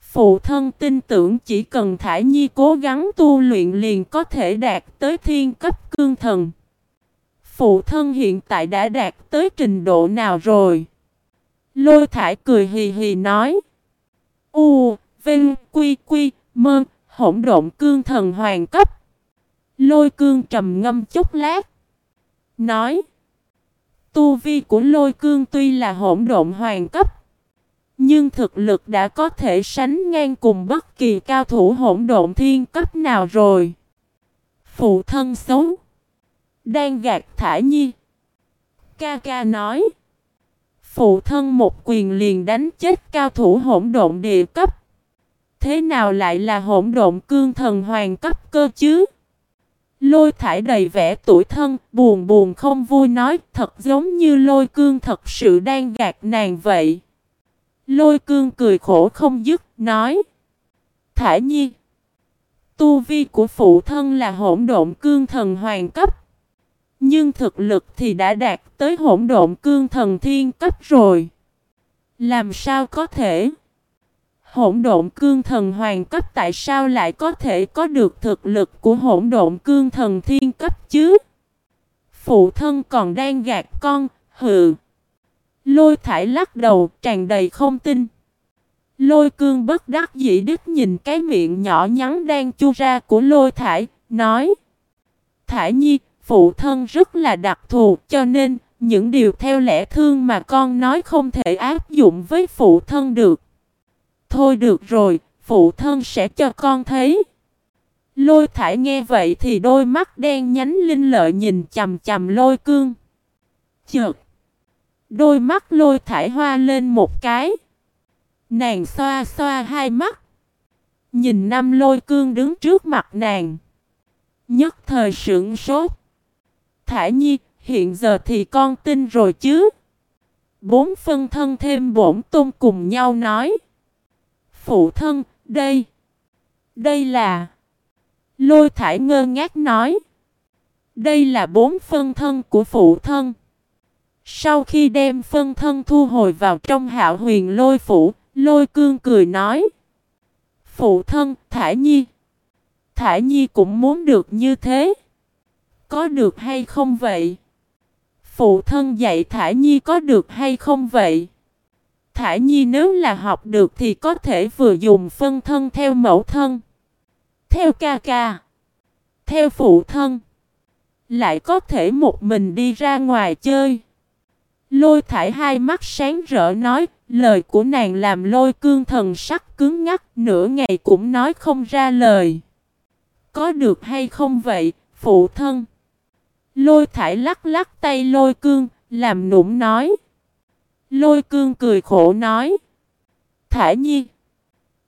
Phụ thân tin tưởng chỉ cần Thải Nhi cố gắng tu luyện liền có thể đạt tới thiên cấp cương thần. Phụ thân hiện tại đã đạt tới trình độ nào rồi? Lôi Thải cười hì hì nói. U, Vinh, Quy, Quy, mơn hỗn độn cương thần hoàng cấp. Lôi cương trầm ngâm chút lát. Nói. Tu vi của lôi cương tuy là hỗn độn hoàng cấp. Nhưng thực lực đã có thể sánh ngang cùng bất kỳ cao thủ hỗn độn thiên cấp nào rồi. Phụ thân xấu. Đang gạt thả nhi. Ca ca nói. Phụ thân một quyền liền đánh chết cao thủ hỗn độn địa cấp. Thế nào lại là hỗn độn cương thần hoàng cấp cơ chứ? Lôi thải đầy vẻ tuổi thân, buồn buồn không vui nói, thật giống như lôi cương thật sự đang gạt nàng vậy. Lôi cương cười khổ không dứt, nói. Thả nhi. Tu vi của phụ thân là hỗn độn cương thần hoàng cấp. Nhưng thực lực thì đã đạt tới hỗn độn cương thần thiên cấp rồi. Làm sao có thể? Hỗn độn cương thần hoàng cấp tại sao lại có thể có được thực lực của hỗn độn cương thần thiên cấp chứ? Phụ thân còn đang gạt con, hừ. Lôi thải lắc đầu, tràn đầy không tin. Lôi cương bất đắc dĩ đứt nhìn cái miệng nhỏ nhắn đang chu ra của lôi thải, nói. Thải nhi, phụ thân rất là đặc thù, cho nên, những điều theo lẽ thương mà con nói không thể áp dụng với phụ thân được. Thôi được rồi, phụ thân sẽ cho con thấy. Lôi thải nghe vậy thì đôi mắt đen nhánh linh lợi nhìn chầm chầm lôi cương. Chợt. Đôi mắt lôi thải hoa lên một cái. Nàng xoa xoa hai mắt. Nhìn năm lôi cương đứng trước mặt nàng. Nhất thời sững sốt. thải nhi, hiện giờ thì con tin rồi chứ. Bốn phân thân thêm bổn tôn cùng nhau nói. Phụ thân, đây. Đây là. Lôi thải ngơ ngác nói. Đây là bốn phân thân của phụ thân. Sau khi đem phân thân thu hồi vào trong hạo huyền lôi phủ, lôi cương cười nói. Phụ thân, thải Nhi. thải Nhi cũng muốn được như thế. Có được hay không vậy? Phụ thân dạy thải Nhi có được hay không vậy? Thả Nhi nếu là học được thì có thể vừa dùng phân thân theo mẫu thân. Theo ca ca. Theo phụ thân. Lại có thể một mình đi ra ngoài chơi. Lôi thải hai mắt sáng rỡ nói, lời của nàng làm lôi cương thần sắc cứng ngắc, nửa ngày cũng nói không ra lời. Có được hay không vậy, phụ thân? Lôi thải lắc lắc tay lôi cương, làm nũng nói. Lôi cương cười khổ nói. Thả nhi.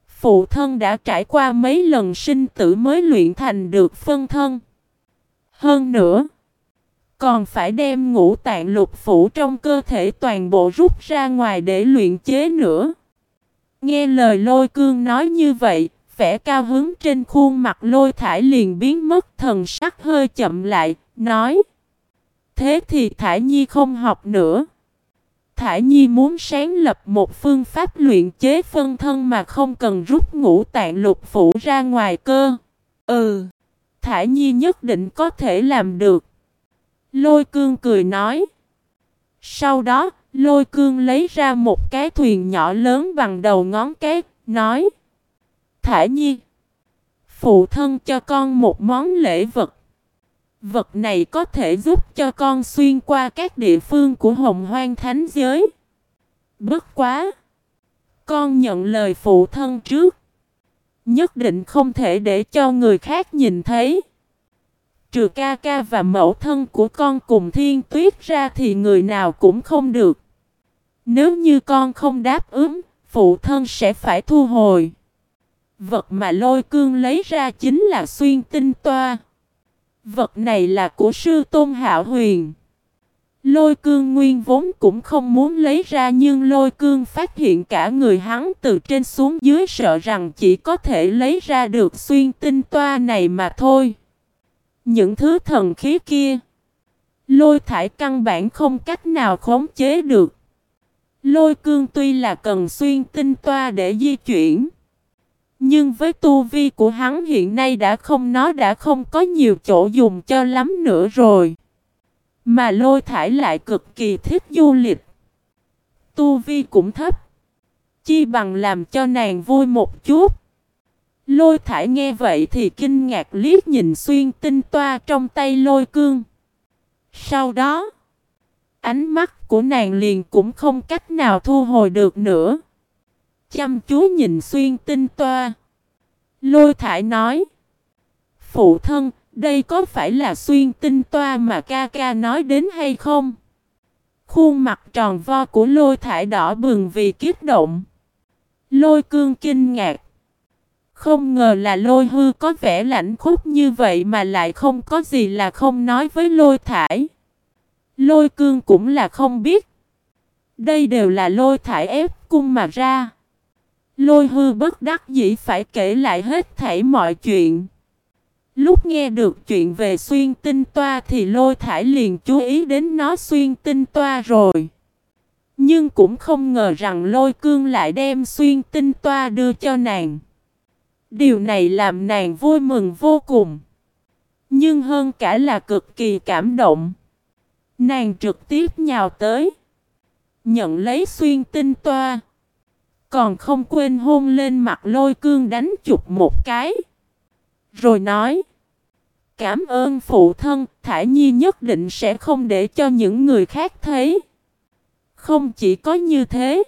Phụ thân đã trải qua mấy lần sinh tử mới luyện thành được phân thân. Hơn nữa. Còn phải đem ngũ tạng lục phủ trong cơ thể toàn bộ rút ra ngoài để luyện chế nữa. Nghe lời lôi cương nói như vậy, vẻ cao hứng trên khuôn mặt lôi thải liền biến mất thần sắc hơi chậm lại, nói. Thế thì thải nhi không học nữa. Thả nhi muốn sáng lập một phương pháp luyện chế phân thân mà không cần rút ngũ tạng lục phủ ra ngoài cơ. Ừ, Thả nhi nhất định có thể làm được. Lôi cương cười nói. Sau đó, lôi cương lấy ra một cái thuyền nhỏ lớn bằng đầu ngón cái, nói. Thả nhi. Phụ thân cho con một món lễ vật. Vật này có thể giúp cho con xuyên qua các địa phương của hồng hoang thánh giới. Bất quá. Con nhận lời phụ thân trước. Nhất định không thể để cho người khác nhìn thấy. Trừ ca ca và mẫu thân của con cùng thiên tuyết ra thì người nào cũng không được. Nếu như con không đáp ứng, phụ thân sẽ phải thu hồi. Vật mà lôi cương lấy ra chính là xuyên tinh toa. Vật này là của sư tôn hạo huyền. Lôi cương nguyên vốn cũng không muốn lấy ra nhưng lôi cương phát hiện cả người hắn từ trên xuống dưới sợ rằng chỉ có thể lấy ra được xuyên tinh toa này mà thôi. Những thứ thần khí kia. Lôi thải căn bản không cách nào khống chế được. Lôi cương tuy là cần xuyên tinh toa để di chuyển. Nhưng với tu vi của hắn hiện nay đã không nó đã không có nhiều chỗ dùng cho lắm nữa rồi. Mà lôi thải lại cực kỳ thích du lịch. Tu vi cũng thấp. Chi bằng làm cho nàng vui một chút. Lôi thải nghe vậy thì kinh ngạc liếc nhìn xuyên tinh toa trong tay lôi cương. Sau đó, ánh mắt của nàng liền cũng không cách nào thu hồi được nữa chăm chú nhìn xuyên tinh toa. Lôi thải nói. Phụ thân, đây có phải là xuyên tinh toa mà ca ca nói đến hay không? Khuôn mặt tròn vo của lôi thải đỏ bừng vì kích động. Lôi cương kinh ngạc. Không ngờ là lôi hư có vẻ lạnh khúc như vậy mà lại không có gì là không nói với lôi thải. Lôi cương cũng là không biết. Đây đều là lôi thải ép cung mà ra. Lôi hư bất đắc dĩ phải kể lại hết thảy mọi chuyện. Lúc nghe được chuyện về xuyên tinh toa thì lôi thải liền chú ý đến nó xuyên tinh toa rồi. Nhưng cũng không ngờ rằng lôi cương lại đem xuyên tinh toa đưa cho nàng. Điều này làm nàng vui mừng vô cùng. Nhưng hơn cả là cực kỳ cảm động. Nàng trực tiếp nhào tới. Nhận lấy xuyên tinh toa. Còn không quên hôn lên mặt lôi cương đánh chụp một cái. Rồi nói. Cảm ơn phụ thân, Thải Nhi nhất định sẽ không để cho những người khác thấy. Không chỉ có như thế.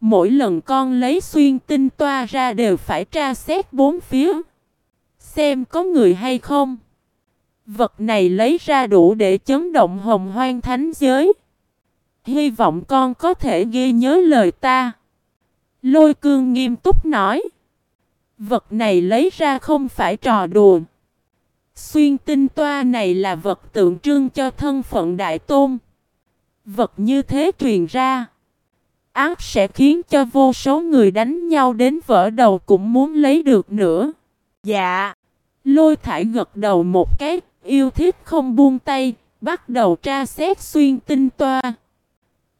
Mỗi lần con lấy xuyên tinh toa ra đều phải tra xét bốn phía. Xem có người hay không. Vật này lấy ra đủ để chấn động hồng hoang thánh giới. Hy vọng con có thể ghi nhớ lời ta. Lôi cương nghiêm túc nói. Vật này lấy ra không phải trò đùa. Xuyên tinh toa này là vật tượng trưng cho thân phận đại tôn. Vật như thế truyền ra. Ác sẽ khiến cho vô số người đánh nhau đến vỡ đầu cũng muốn lấy được nữa. Dạ. Lôi thải gật đầu một cái, yêu thích không buông tay, bắt đầu tra xét xuyên tinh toa.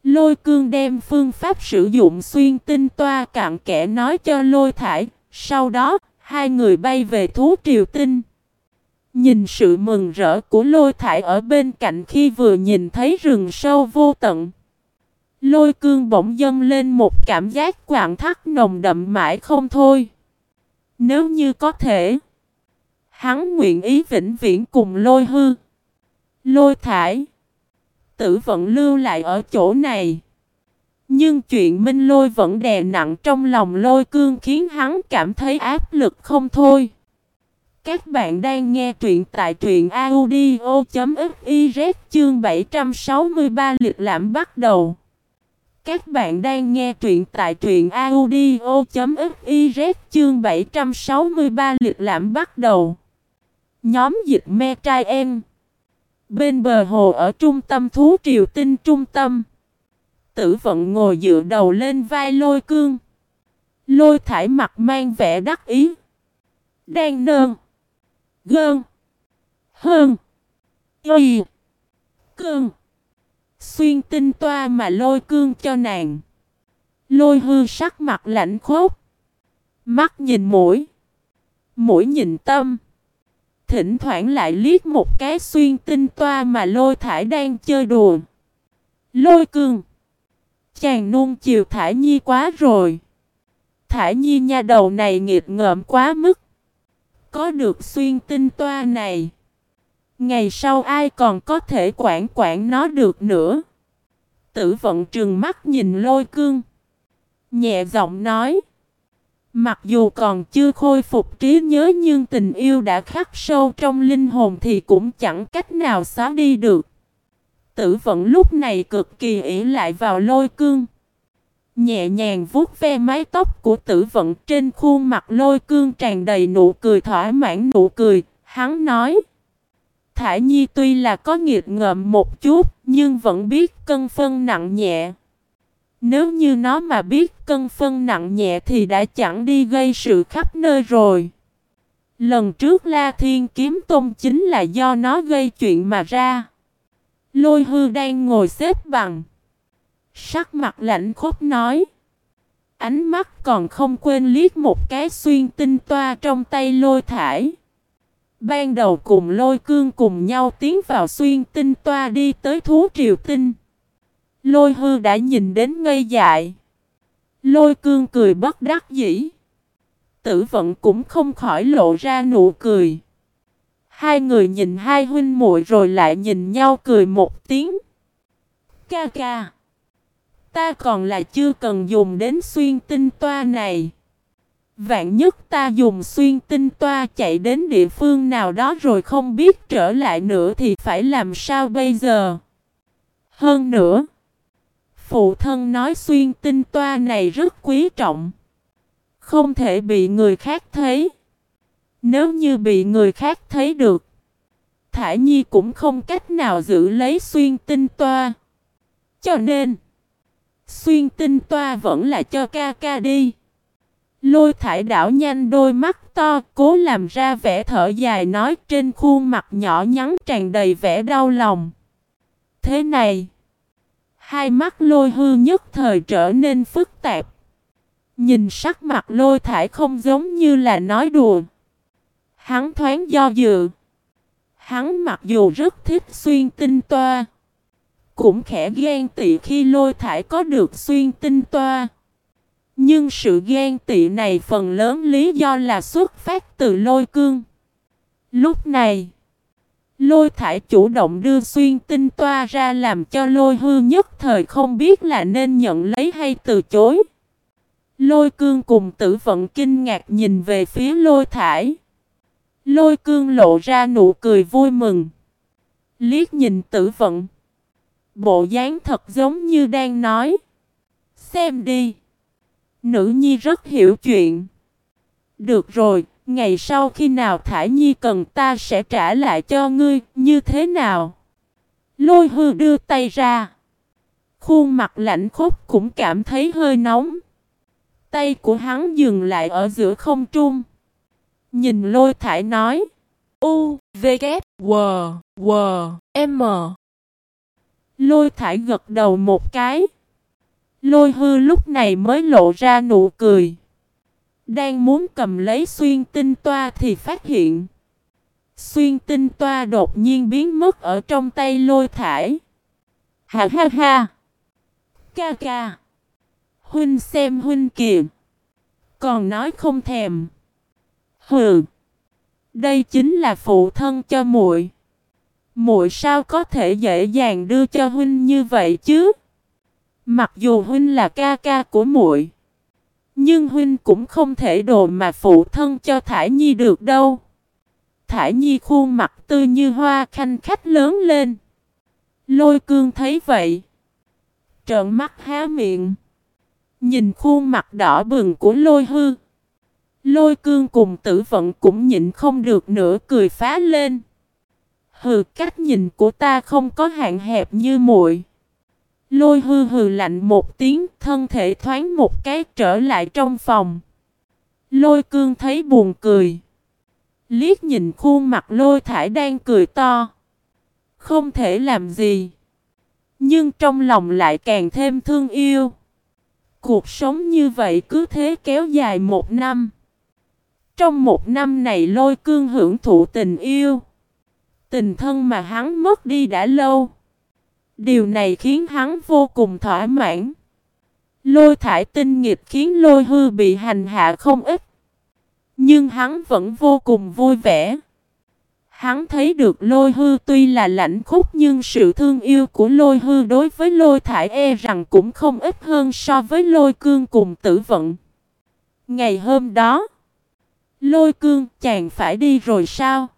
Lôi cương đem phương pháp sử dụng xuyên tinh toa cặn kẽ nói cho lôi thải, sau đó, hai người bay về thú triều tinh. Nhìn sự mừng rỡ của lôi thải ở bên cạnh khi vừa nhìn thấy rừng sâu vô tận. Lôi cương bỗng dâng lên một cảm giác quạng thắt nồng đậm mãi không thôi. Nếu như có thể, hắn nguyện ý vĩnh viễn cùng lôi hư. Lôi thải, tử vận lưu lại ở chỗ này. Nhưng chuyện minh lôi vẫn đè nặng trong lòng lôi cương khiến hắn cảm thấy áp lực không thôi. Các bạn đang nghe truyện tại truyện audio.fiz chương 763 liệt lãm bắt đầu. Các bạn đang nghe truyện tại truyện audio.fiz chương 763 liệt lãm bắt đầu. Nhóm dịch me trai em. Bên bờ hồ ở trung tâm thú triều tinh trung tâm. Tử vận ngồi dựa đầu lên vai lôi cương. Lôi thải mặt mang vẻ đắc ý. Đang nơn. Gơn. Hơn. Y. Cương. Xuyên tinh toa mà lôi cương cho nàng. Lôi hư sắc mặt lạnh khốc. Mắt nhìn mũi. Mũi nhìn tâm. Thỉnh thoảng lại liếc một cái xuyên tinh toa mà lôi thải đang chơi đùa. Lôi cương. Chàng nuông chiều thải nhi quá rồi. Thải nhi nha đầu này nghiệt ngợm quá mức. Có được xuyên tinh toa này. Ngày sau ai còn có thể quản quản nó được nữa. Tử vận trừng mắt nhìn lôi cương. Nhẹ giọng nói. Mặc dù còn chưa khôi phục trí nhớ nhưng tình yêu đã khắc sâu trong linh hồn thì cũng chẳng cách nào xóa đi được. Tử vận lúc này cực kỳ ỷ lại vào lôi cương. Nhẹ nhàng vuốt ve mái tóc của tử vận trên khuôn mặt lôi cương tràn đầy nụ cười thỏa mãn nụ cười. Hắn nói. Thả Nhi tuy là có nghiệt ngợm một chút, nhưng vẫn biết cân phân nặng nhẹ. Nếu như nó mà biết cân phân nặng nhẹ thì đã chẳng đi gây sự khắp nơi rồi. Lần trước La Thiên Kiếm Tôn chính là do nó gây chuyện mà ra. Lôi hư đang ngồi xếp bằng. Sắc mặt lạnh khốc nói. Ánh mắt còn không quên liếc một cái xuyên tinh toa trong tay lôi thải. Ban đầu cùng lôi cương cùng nhau tiến vào xuyên tinh toa đi tới thú triều tinh. Lôi hư đã nhìn đến ngây dại. Lôi cương cười bất đắc dĩ. Tử vận cũng không khỏi lộ ra nụ cười. Hai người nhìn hai huynh muội rồi lại nhìn nhau cười một tiếng. Ca ca. Ta còn là chưa cần dùng đến xuyên tinh toa này. Vạn nhất ta dùng xuyên tinh toa chạy đến địa phương nào đó rồi không biết trở lại nữa thì phải làm sao bây giờ? Hơn nữa, phụ thân nói xuyên tinh toa này rất quý trọng. Không thể bị người khác thấy. Nếu như bị người khác thấy được, Thả Nhi cũng không cách nào giữ lấy xuyên tinh toa. Cho nên, xuyên tinh toa vẫn là cho ca ca đi. Lôi thải đảo nhanh đôi mắt to, cố làm ra vẻ thở dài nói trên khuôn mặt nhỏ nhắn tràn đầy vẻ đau lòng. Thế này, hai mắt lôi hư nhất thời trở nên phức tạp. Nhìn sắc mặt lôi thải không giống như là nói đùa. Hắn thoáng do dự. Hắn mặc dù rất thích xuyên tinh toa. Cũng khẽ ghen tị khi lôi thải có được xuyên tinh toa. Nhưng sự ghen tị này phần lớn lý do là xuất phát từ lôi cương. Lúc này, lôi thải chủ động đưa xuyên tinh toa ra làm cho lôi hư nhất thời không biết là nên nhận lấy hay từ chối. Lôi cương cùng tử vận kinh ngạc nhìn về phía lôi thải. Lôi cương lộ ra nụ cười vui mừng. Liếc nhìn tử vận. Bộ dáng thật giống như đang nói. Xem đi. Nữ nhi rất hiểu chuyện. Được rồi, ngày sau khi nào Thải Nhi cần ta sẽ trả lại cho ngươi, như thế nào? Lôi hư đưa tay ra. Khuôn mặt lạnh khốc cũng cảm thấy hơi nóng. Tay của hắn dừng lại ở giữa không trung. Nhìn lôi thải nói. U, V, K, W, W, M. Lôi thải gật đầu một cái. Lôi hư lúc này mới lộ ra nụ cười. Đang muốn cầm lấy xuyên tinh toa thì phát hiện. Xuyên tinh toa đột nhiên biến mất ở trong tay lôi thải. Ha ha ha. Ca ca. Huynh xem huynh kìa. Còn nói không thèm. Hừ. Đây chính là phụ thân cho muội. Muội sao có thể dễ dàng đưa cho huynh như vậy chứ? Mặc dù huynh là ca ca của muội, nhưng huynh cũng không thể đồ mà phụ thân cho Thải Nhi được đâu. Thải Nhi khuôn mặt tươi như hoa, khanh khách lớn lên. Lôi cương thấy vậy. Trợn mắt há miệng. Nhìn khuôn mặt đỏ bừng của lôi hư. Lôi cương cùng tử vận cũng nhịn không được nữa cười phá lên. Hừ, cách nhìn của ta không có hạn hẹp như muội. Lôi hư hừ lạnh một tiếng, thân thể thoáng một cái trở lại trong phòng. Lôi cương thấy buồn cười. Liếc nhìn khuôn mặt lôi thải đang cười to. Không thể làm gì. Nhưng trong lòng lại càng thêm thương yêu. Cuộc sống như vậy cứ thế kéo dài một năm. Trong một năm này lôi cương hưởng thụ tình yêu. Tình thân mà hắn mất đi đã lâu. Điều này khiến hắn vô cùng thỏa mãn. Lôi thải tinh nghịch khiến lôi hư bị hành hạ không ít. Nhưng hắn vẫn vô cùng vui vẻ. Hắn thấy được lôi hư tuy là lãnh khúc nhưng sự thương yêu của lôi hư đối với lôi thải e rằng cũng không ít hơn so với lôi cương cùng tử vận. Ngày hôm đó, lôi cương chàng phải đi rồi sao?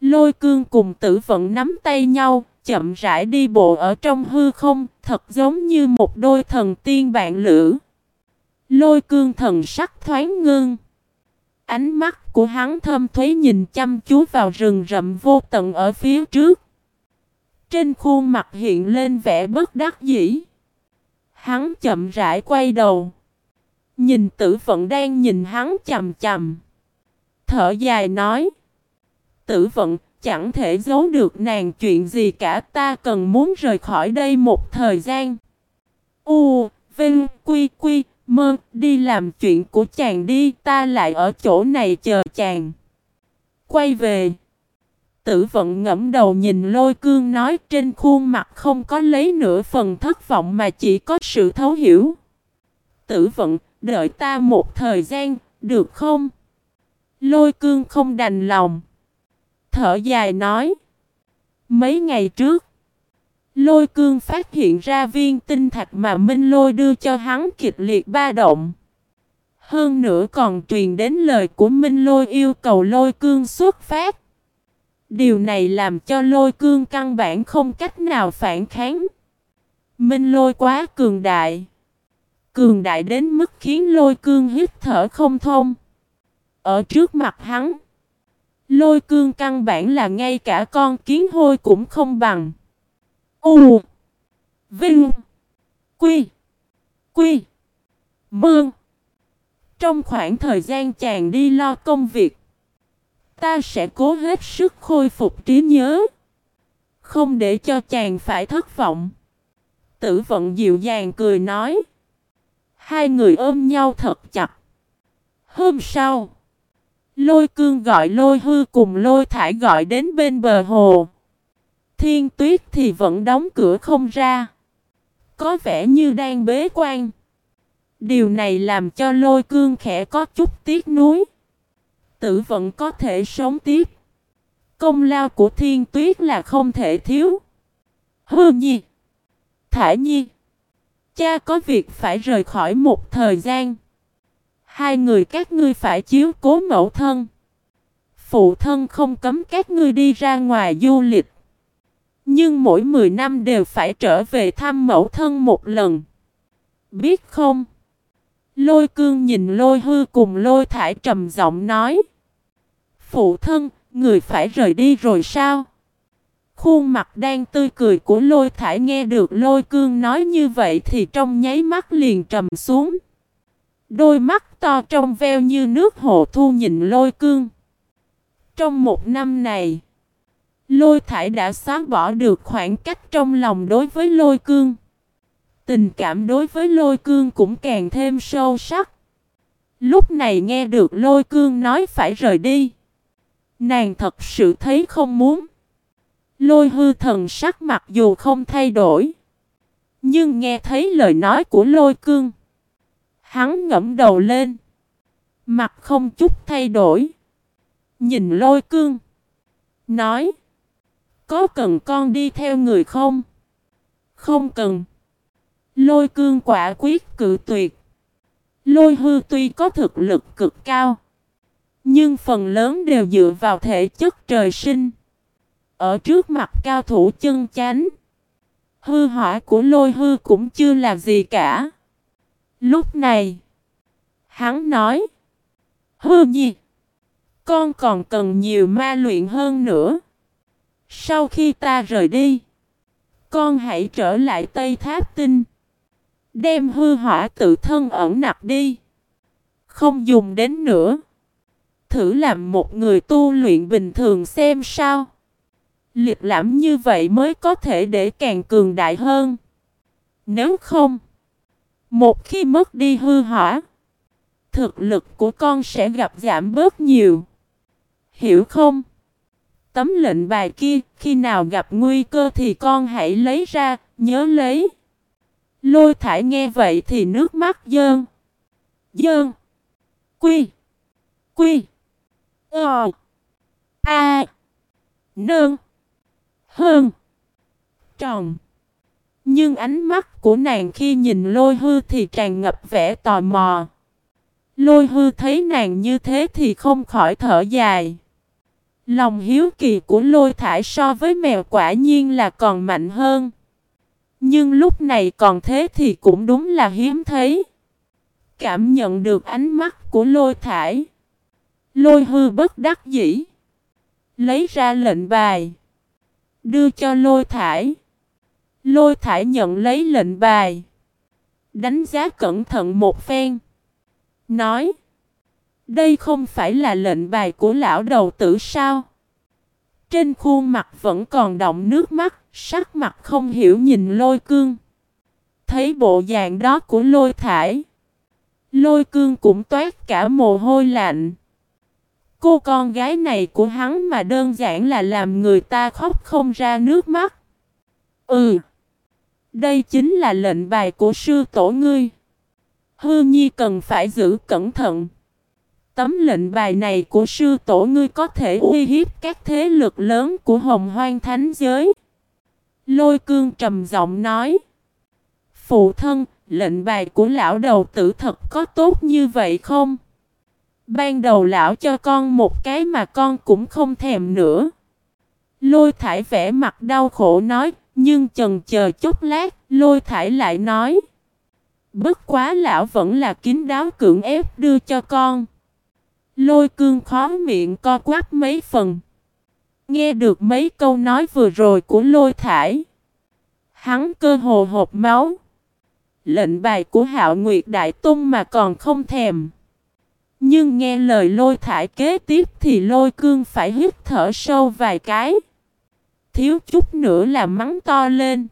Lôi cương cùng tử vận nắm tay nhau, chậm rãi đi bộ ở trong hư không, thật giống như một đôi thần tiên bạn lữ. Lôi cương thần sắc thoáng ngưng. Ánh mắt của hắn thâm thuế nhìn chăm chú vào rừng rậm vô tận ở phía trước. Trên khuôn mặt hiện lên vẻ bất đắc dĩ. Hắn chậm rãi quay đầu. Nhìn tử vận đang nhìn hắn chầm chầm. Thở dài nói. Tử vận chẳng thể giấu được nàng chuyện gì cả ta cần muốn rời khỏi đây một thời gian. U, Vinh, Quy, Quy, Mơ, đi làm chuyện của chàng đi, ta lại ở chỗ này chờ chàng. Quay về. Tử vận ngẫm đầu nhìn lôi cương nói trên khuôn mặt không có lấy nửa phần thất vọng mà chỉ có sự thấu hiểu. Tử vận, đợi ta một thời gian, được không? Lôi cương không đành lòng. Thở dài nói. Mấy ngày trước, Lôi cương phát hiện ra viên tinh thạch mà Minh Lôi đưa cho hắn kịch liệt ba động. Hơn nữa còn truyền đến lời của Minh Lôi yêu cầu lôi cương xuất phát. Điều này làm cho lôi cương căn bản không cách nào phản kháng. Minh Lôi quá cường đại. Cường đại đến mức khiến lôi cương hít thở không thông. Ở trước mặt hắn. Lôi cương căn bản là ngay cả con kiến hôi cũng không bằng. U, Vinh, Quy Quy, Mương. Trong khoảng thời gian chàng đi lo công việc, Ta sẽ cố hết sức khôi phục trí nhớ. Không để cho chàng phải thất vọng. Tử vận dịu dàng cười nói. Hai người ôm nhau thật chặt. Hôm sau Lôi cương gọi lôi hư cùng lôi thải gọi đến bên bờ hồ Thiên tuyết thì vẫn đóng cửa không ra. Có vẻ như đang bế quan. Điều này làm cho lôi cương khẽ có chút tiếc nuối. Tử vẫn có thể sống tiếp. Công lao của thiên tuyết là không thể thiếu. Hư nhi. Thả nhi. Cha có việc phải rời khỏi một thời gian. Hai người các ngươi phải chiếu cố mẫu thân. Phụ thân không cấm các ngươi đi ra ngoài du lịch. Nhưng mỗi 10 năm đều phải trở về thăm mẫu thân một lần. Biết không? Lôi cương nhìn lôi hư cùng lôi thải trầm giọng nói. Phụ thân, người phải rời đi rồi sao? Khuôn mặt đang tươi cười của lôi thải nghe được lôi cương nói như vậy thì trong nháy mắt liền trầm xuống. Đôi mắt to trong veo như nước hồ thu nhìn lôi cương. Trong một năm này, Lôi thải đã xóa bỏ được khoảng cách trong lòng đối với lôi cương. Tình cảm đối với lôi cương cũng càng thêm sâu sắc. Lúc này nghe được lôi cương nói phải rời đi. Nàng thật sự thấy không muốn. Lôi hư thần sắc mặc dù không thay đổi. Nhưng nghe thấy lời nói của lôi cương. Hắn ngẫm đầu lên. Mặt không chút thay đổi. Nhìn lôi cương. Nói. Có cần con đi theo người không? Không cần. Lôi cương quả quyết cự tuyệt. Lôi hư tuy có thực lực cực cao. Nhưng phần lớn đều dựa vào thể chất trời sinh. Ở trước mặt cao thủ chân chánh. Hư hỏa của lôi hư cũng chưa là gì cả. Lúc này. Hắn nói. Hư nhi. Con còn cần nhiều ma luyện hơn nữa. Sau khi ta rời đi, con hãy trở lại Tây Tháp Tinh. Đem hư hỏa tự thân ẩn nặc đi. Không dùng đến nữa. Thử làm một người tu luyện bình thường xem sao. Liệt lãm như vậy mới có thể để càng cường đại hơn. Nếu không, một khi mất đi hư hỏa, thực lực của con sẽ gặp giảm bớt nhiều. Hiểu không? Tấm lệnh bài kia, khi nào gặp nguy cơ thì con hãy lấy ra, nhớ lấy. Lôi thải nghe vậy thì nước mắt dơn. Dơn. Quy. Quy. Ờ. A. Nương. Hơn. Tròn. Nhưng ánh mắt của nàng khi nhìn lôi hư thì tràn ngập vẻ tò mò. Lôi hư thấy nàng như thế thì không khỏi thở dài. Lòng hiếu kỳ của lôi thải so với mèo quả nhiên là còn mạnh hơn. Nhưng lúc này còn thế thì cũng đúng là hiếm thấy. Cảm nhận được ánh mắt của lôi thải. Lôi hư bất đắc dĩ. Lấy ra lệnh bài. Đưa cho lôi thải. Lôi thải nhận lấy lệnh bài. Đánh giá cẩn thận một phen. Nói. Đây không phải là lệnh bài của lão đầu tử sao? Trên khuôn mặt vẫn còn động nước mắt, sắc mặt không hiểu nhìn lôi cương. Thấy bộ dạng đó của lôi thải. Lôi cương cũng toát cả mồ hôi lạnh. Cô con gái này của hắn mà đơn giản là làm người ta khóc không ra nước mắt. Ừ. Đây chính là lệnh bài của sư tổ ngươi. Hư Nhi cần phải giữ cẩn thận. Tấm lệnh bài này của sư tổ ngươi có thể uy hiếp các thế lực lớn của hồng hoang thánh giới. Lôi cương trầm giọng nói. Phụ thân, lệnh bài của lão đầu tử thật có tốt như vậy không? Ban đầu lão cho con một cái mà con cũng không thèm nữa. Lôi thải vẻ mặt đau khổ nói, nhưng chần chờ chút lát, lôi thải lại nói. Bất quá lão vẫn là kín đáo cưỡng ép đưa cho con. Lôi cương khó miệng co quắp mấy phần. Nghe được mấy câu nói vừa rồi của lôi thải. Hắn cơ hồ hộp máu. Lệnh bài của hạo nguyệt đại tung mà còn không thèm. Nhưng nghe lời lôi thải kế tiếp thì lôi cương phải hít thở sâu vài cái. Thiếu chút nữa là mắng to lên.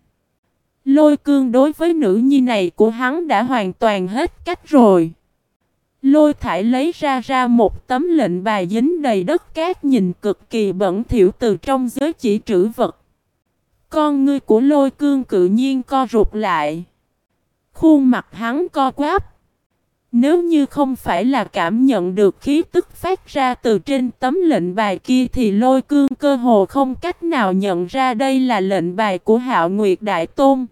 Lôi cương đối với nữ nhi này của hắn đã hoàn toàn hết cách rồi. Lôi thải lấy ra ra một tấm lệnh bài dính đầy đất cát nhìn cực kỳ bẩn thỉu từ trong giới chỉ trữ vật. Con ngươi của lôi cương cự nhiên co rụt lại. Khuôn mặt hắn co quáp. Nếu như không phải là cảm nhận được khí tức phát ra từ trên tấm lệnh bài kia thì lôi cương cơ hồ không cách nào nhận ra đây là lệnh bài của hạo nguyệt đại tôn.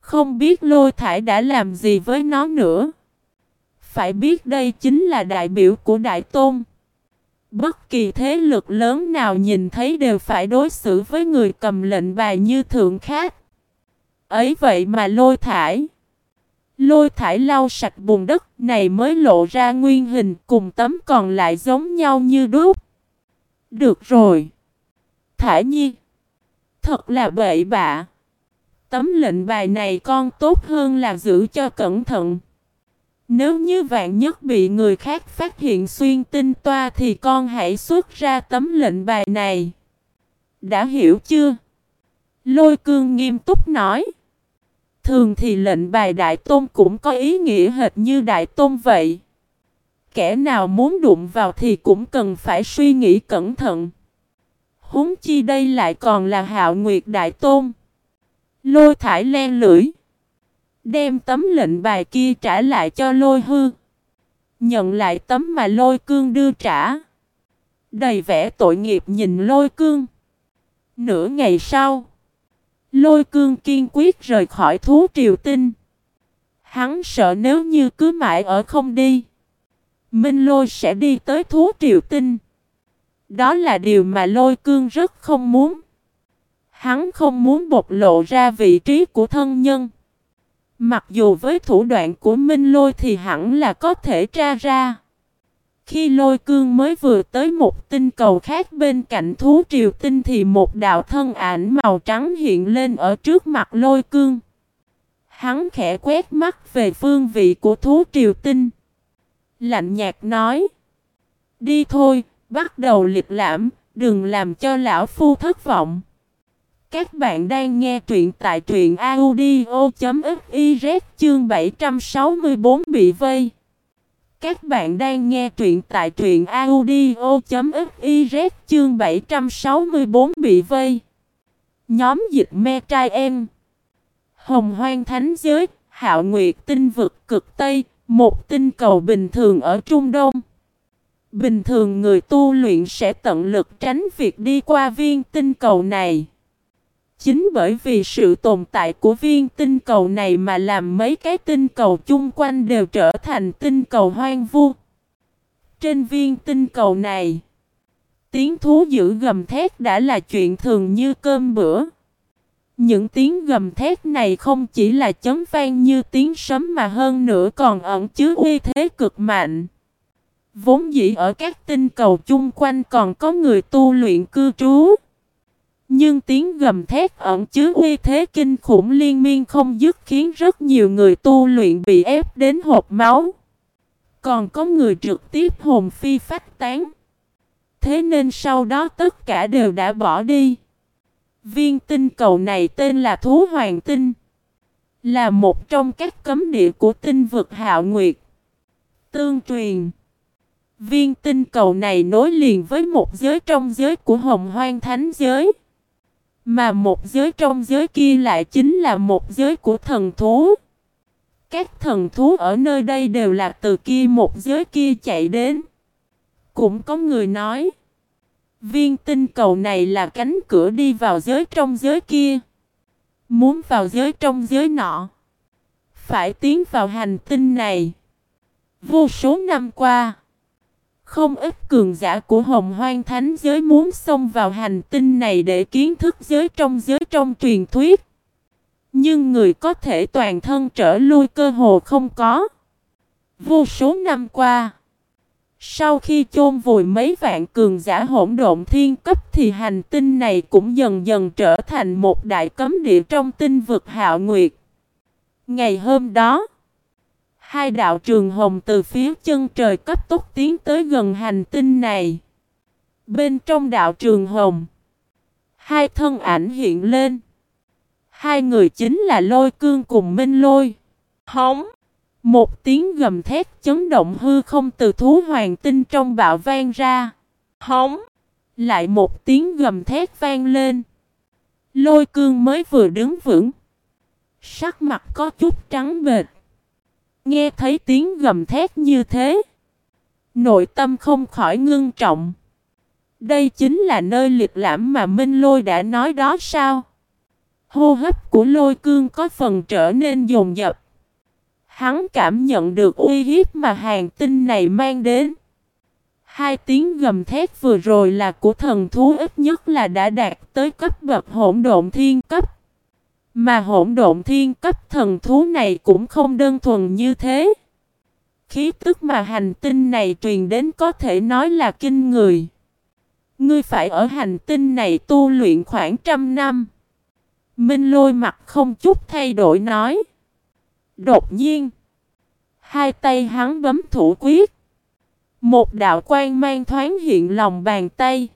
Không biết lôi thải đã làm gì với nó nữa. Phải biết đây chính là đại biểu của đại tôn. Bất kỳ thế lực lớn nào nhìn thấy đều phải đối xử với người cầm lệnh bài như thượng khác. Ấy vậy mà lôi thải. Lôi thải lau sạch bùn đất này mới lộ ra nguyên hình cùng tấm còn lại giống nhau như đúc. Được rồi. thải nhi. Thật là bậy bạ. Tấm lệnh bài này con tốt hơn là giữ cho cẩn thận. Nếu như vạn nhất bị người khác phát hiện xuyên tinh toa thì con hãy xuất ra tấm lệnh bài này. Đã hiểu chưa? Lôi cương nghiêm túc nói. Thường thì lệnh bài đại tôn cũng có ý nghĩa hệt như đại tôn vậy. Kẻ nào muốn đụng vào thì cũng cần phải suy nghĩ cẩn thận. Húng chi đây lại còn là hạo nguyệt đại tôn. Lôi thải len lưỡi. Đem tấm lệnh bài kia trả lại cho lôi hư. Nhận lại tấm mà lôi cương đưa trả. Đầy vẻ tội nghiệp nhìn lôi cương. Nửa ngày sau. Lôi cương kiên quyết rời khỏi thú triều tinh. Hắn sợ nếu như cứ mãi ở không đi. Minh lôi sẽ đi tới thú triều tinh. Đó là điều mà lôi cương rất không muốn. Hắn không muốn bộc lộ ra vị trí của thân nhân. Mặc dù với thủ đoạn của Minh Lôi thì hẳn là có thể tra ra. Khi lôi cương mới vừa tới một tinh cầu khác bên cạnh thú triều tinh thì một đạo thân ảnh màu trắng hiện lên ở trước mặt lôi cương. Hắn khẽ quét mắt về phương vị của thú triều tinh. Lạnh nhạt nói. Đi thôi, bắt đầu liệt lãm, đừng làm cho lão phu thất vọng. Các bạn đang nghe truyện tại truyện audio.fiz chương 764 bị vây. Các bạn đang nghe truyện tại truyện audio.fiz chương 764 bị vây. Nhóm dịch me trai em. Hồng hoang thánh giới, hạo nguyệt tinh vực cực Tây, một tinh cầu bình thường ở Trung Đông. Bình thường người tu luyện sẽ tận lực tránh việc đi qua viên tinh cầu này. Chính bởi vì sự tồn tại của viên tinh cầu này mà làm mấy cái tinh cầu chung quanh đều trở thành tinh cầu hoang vu. Trên viên tinh cầu này, tiếng thú dữ gầm thét đã là chuyện thường như cơm bữa. Những tiếng gầm thét này không chỉ là chấm vang như tiếng sấm mà hơn nữa còn ẩn chứa uy thế cực mạnh. Vốn dĩ ở các tinh cầu chung quanh còn có người tu luyện cư trú. Nhưng tiếng gầm thét ẩn chứa uy thế kinh khủng liên miên không dứt khiến rất nhiều người tu luyện bị ép đến hộp máu. Còn có người trực tiếp hồn phi phát tán. Thế nên sau đó tất cả đều đã bỏ đi. Viên tinh cầu này tên là Thú Hoàng Tinh. Là một trong các cấm địa của tinh vực Hạo Nguyệt. Tương truyền. Viên tinh cầu này nối liền với một giới trong giới của Hồng Hoang Thánh Giới. Mà một giới trong giới kia lại chính là một giới của thần thú. Các thần thú ở nơi đây đều là từ kia một giới kia chạy đến. Cũng có người nói. Viên tinh cầu này là cánh cửa đi vào giới trong giới kia. Muốn vào giới trong giới nọ. Phải tiến vào hành tinh này. Vô số năm qua. Không ít cường giả của hồng hoang thánh giới muốn xông vào hành tinh này để kiến thức giới trong giới trong truyền thuyết. Nhưng người có thể toàn thân trở lui cơ hồ không có. Vô số năm qua. Sau khi chôn vùi mấy vạn cường giả hỗn độn thiên cấp thì hành tinh này cũng dần dần trở thành một đại cấm địa trong tinh vực hạo nguyệt. Ngày hôm đó, hai đạo trường hồng từ phía chân trời cấp tốc tiến tới gần hành tinh này. Bên trong đạo trường hồng, hai thân ảnh hiện lên. Hai người chính là lôi cương cùng minh lôi. Hống! Một tiếng gầm thét chấn động hư không từ thú hoàng tinh trong bạo vang ra. Hống! Lại một tiếng gầm thét vang lên. Lôi cương mới vừa đứng vững. Sắc mặt có chút trắng bệch. Nghe thấy tiếng gầm thét như thế. Nội tâm không khỏi ngưng trọng. Đây chính là nơi liệt lãm mà Minh Lôi đã nói đó sao? Hô hấp của lôi cương có phần trở nên dồn dập. Hắn cảm nhận được uy hiếp mà hàng tinh này mang đến. Hai tiếng gầm thét vừa rồi là của thần thú ít nhất là đã đạt tới cấp bậc hỗn độn thiên cấp. Mà hỗn độn thiên cấp thần thú này cũng không đơn thuần như thế. Khí tức mà hành tinh này truyền đến có thể nói là kinh người. Ngươi phải ở hành tinh này tu luyện khoảng trăm năm. Minh lôi mặt không chút thay đổi nói. Đột nhiên. Hai tay hắn bấm thủ quyết. Một đạo quan mang thoáng hiện lòng bàn tay.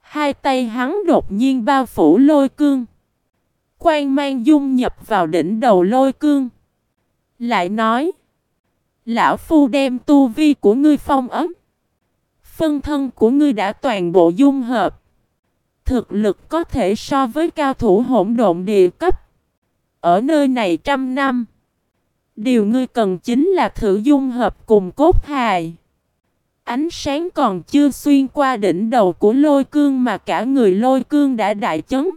Hai tay hắn đột nhiên bao phủ lôi cương quang mang dung nhập vào đỉnh đầu lôi cương. Lại nói. Lão Phu đem tu vi của ngươi phong ấm. Phân thân của ngươi đã toàn bộ dung hợp. Thực lực có thể so với cao thủ hỗn độn địa cấp. Ở nơi này trăm năm. Điều ngươi cần chính là thử dung hợp cùng cốt hài. Ánh sáng còn chưa xuyên qua đỉnh đầu của lôi cương mà cả người lôi cương đã đại chấn.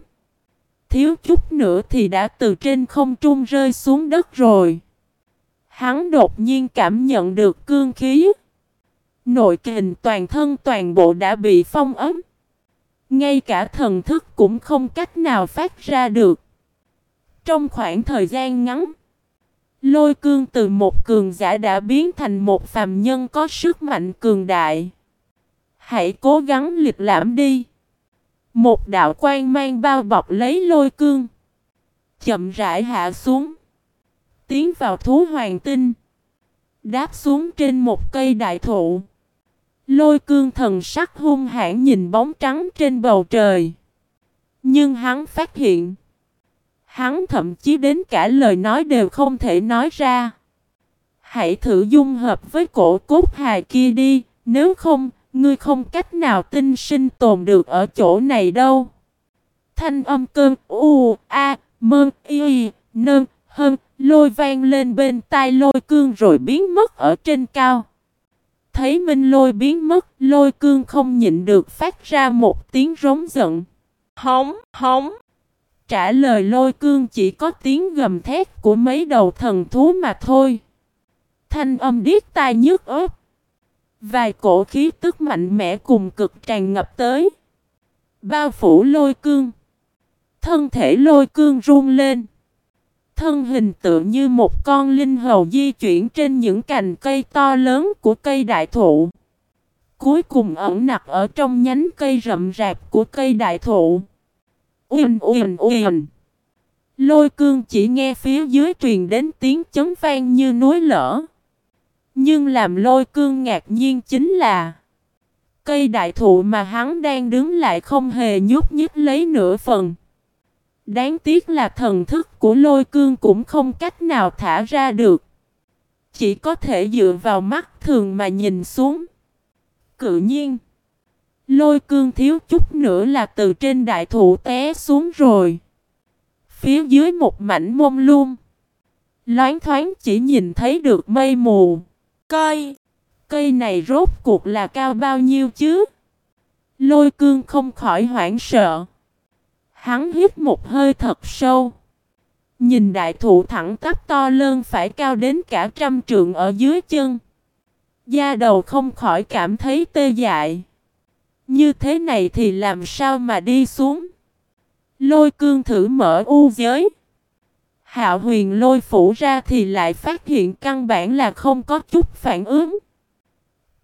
Thiếu chút nữa thì đã từ trên không trung rơi xuống đất rồi. Hắn đột nhiên cảm nhận được cương khí. Nội kình toàn thân toàn bộ đã bị phong ấm. Ngay cả thần thức cũng không cách nào phát ra được. Trong khoảng thời gian ngắn, lôi cương từ một cường giả đã biến thành một phàm nhân có sức mạnh cường đại. Hãy cố gắng liệt lãm đi. Một đạo quan mang bao bọc lấy lôi cương. Chậm rãi hạ xuống. Tiến vào thú hoàng tinh. Đáp xuống trên một cây đại thụ. Lôi cương thần sắc hung hãn nhìn bóng trắng trên bầu trời. Nhưng hắn phát hiện. Hắn thậm chí đến cả lời nói đều không thể nói ra. Hãy thử dung hợp với cổ cốt hài kia đi. Nếu không, ngươi không cách nào tinh sinh tồn được ở chỗ này đâu. Thanh âm cơn u, a, mơn, y, nơn, hơn, lôi vang lên bên tai lôi cương rồi biến mất ở trên cao thấy Minh Lôi biến mất, Lôi Cương không nhịn được phát ra một tiếng rống giận. Hống, hống. Trả lời Lôi Cương chỉ có tiếng gầm thét của mấy đầu thần thú mà thôi. Thanh âm điếc tai nhức ớt. Vài cổ khí tức mạnh mẽ cùng cực tràn ngập tới. Bao phủ Lôi Cương. Thân thể Lôi Cương run lên. Thân hình tự như một con linh hầu di chuyển trên những cành cây to lớn của cây đại thụ. Cuối cùng ẩn nặc ở trong nhánh cây rậm rạp của cây đại thụ. Uyên uyên uyên. Lôi cương chỉ nghe phía dưới truyền đến tiếng chấn vang như núi lở. Nhưng làm lôi cương ngạc nhiên chính là, Cây đại thụ mà hắn đang đứng lại không hề nhúc nhích lấy nửa phần. Đáng tiếc là thần thức của lôi cương cũng không cách nào thả ra được. Chỉ có thể dựa vào mắt thường mà nhìn xuống. Cự nhiên. Lôi cương thiếu chút nữa là từ trên đại thụ té xuống rồi. Phía dưới một mảnh mông lung. Loáng thoáng chỉ nhìn thấy được mây mù. Cây. Cây này rốt cuộc là cao bao nhiêu chứ? Lôi cương không khỏi hoảng sợ. Hắn hít một hơi thật sâu. Nhìn đại thụ thẳng tắp to lớn phải cao đến cả trăm trượng ở dưới chân. Da đầu không khỏi cảm thấy tê dại. Như thế này thì làm sao mà đi xuống. Lôi cương thử mở u giới. Hạo huyền lôi phủ ra thì lại phát hiện căn bản là không có chút phản ứng.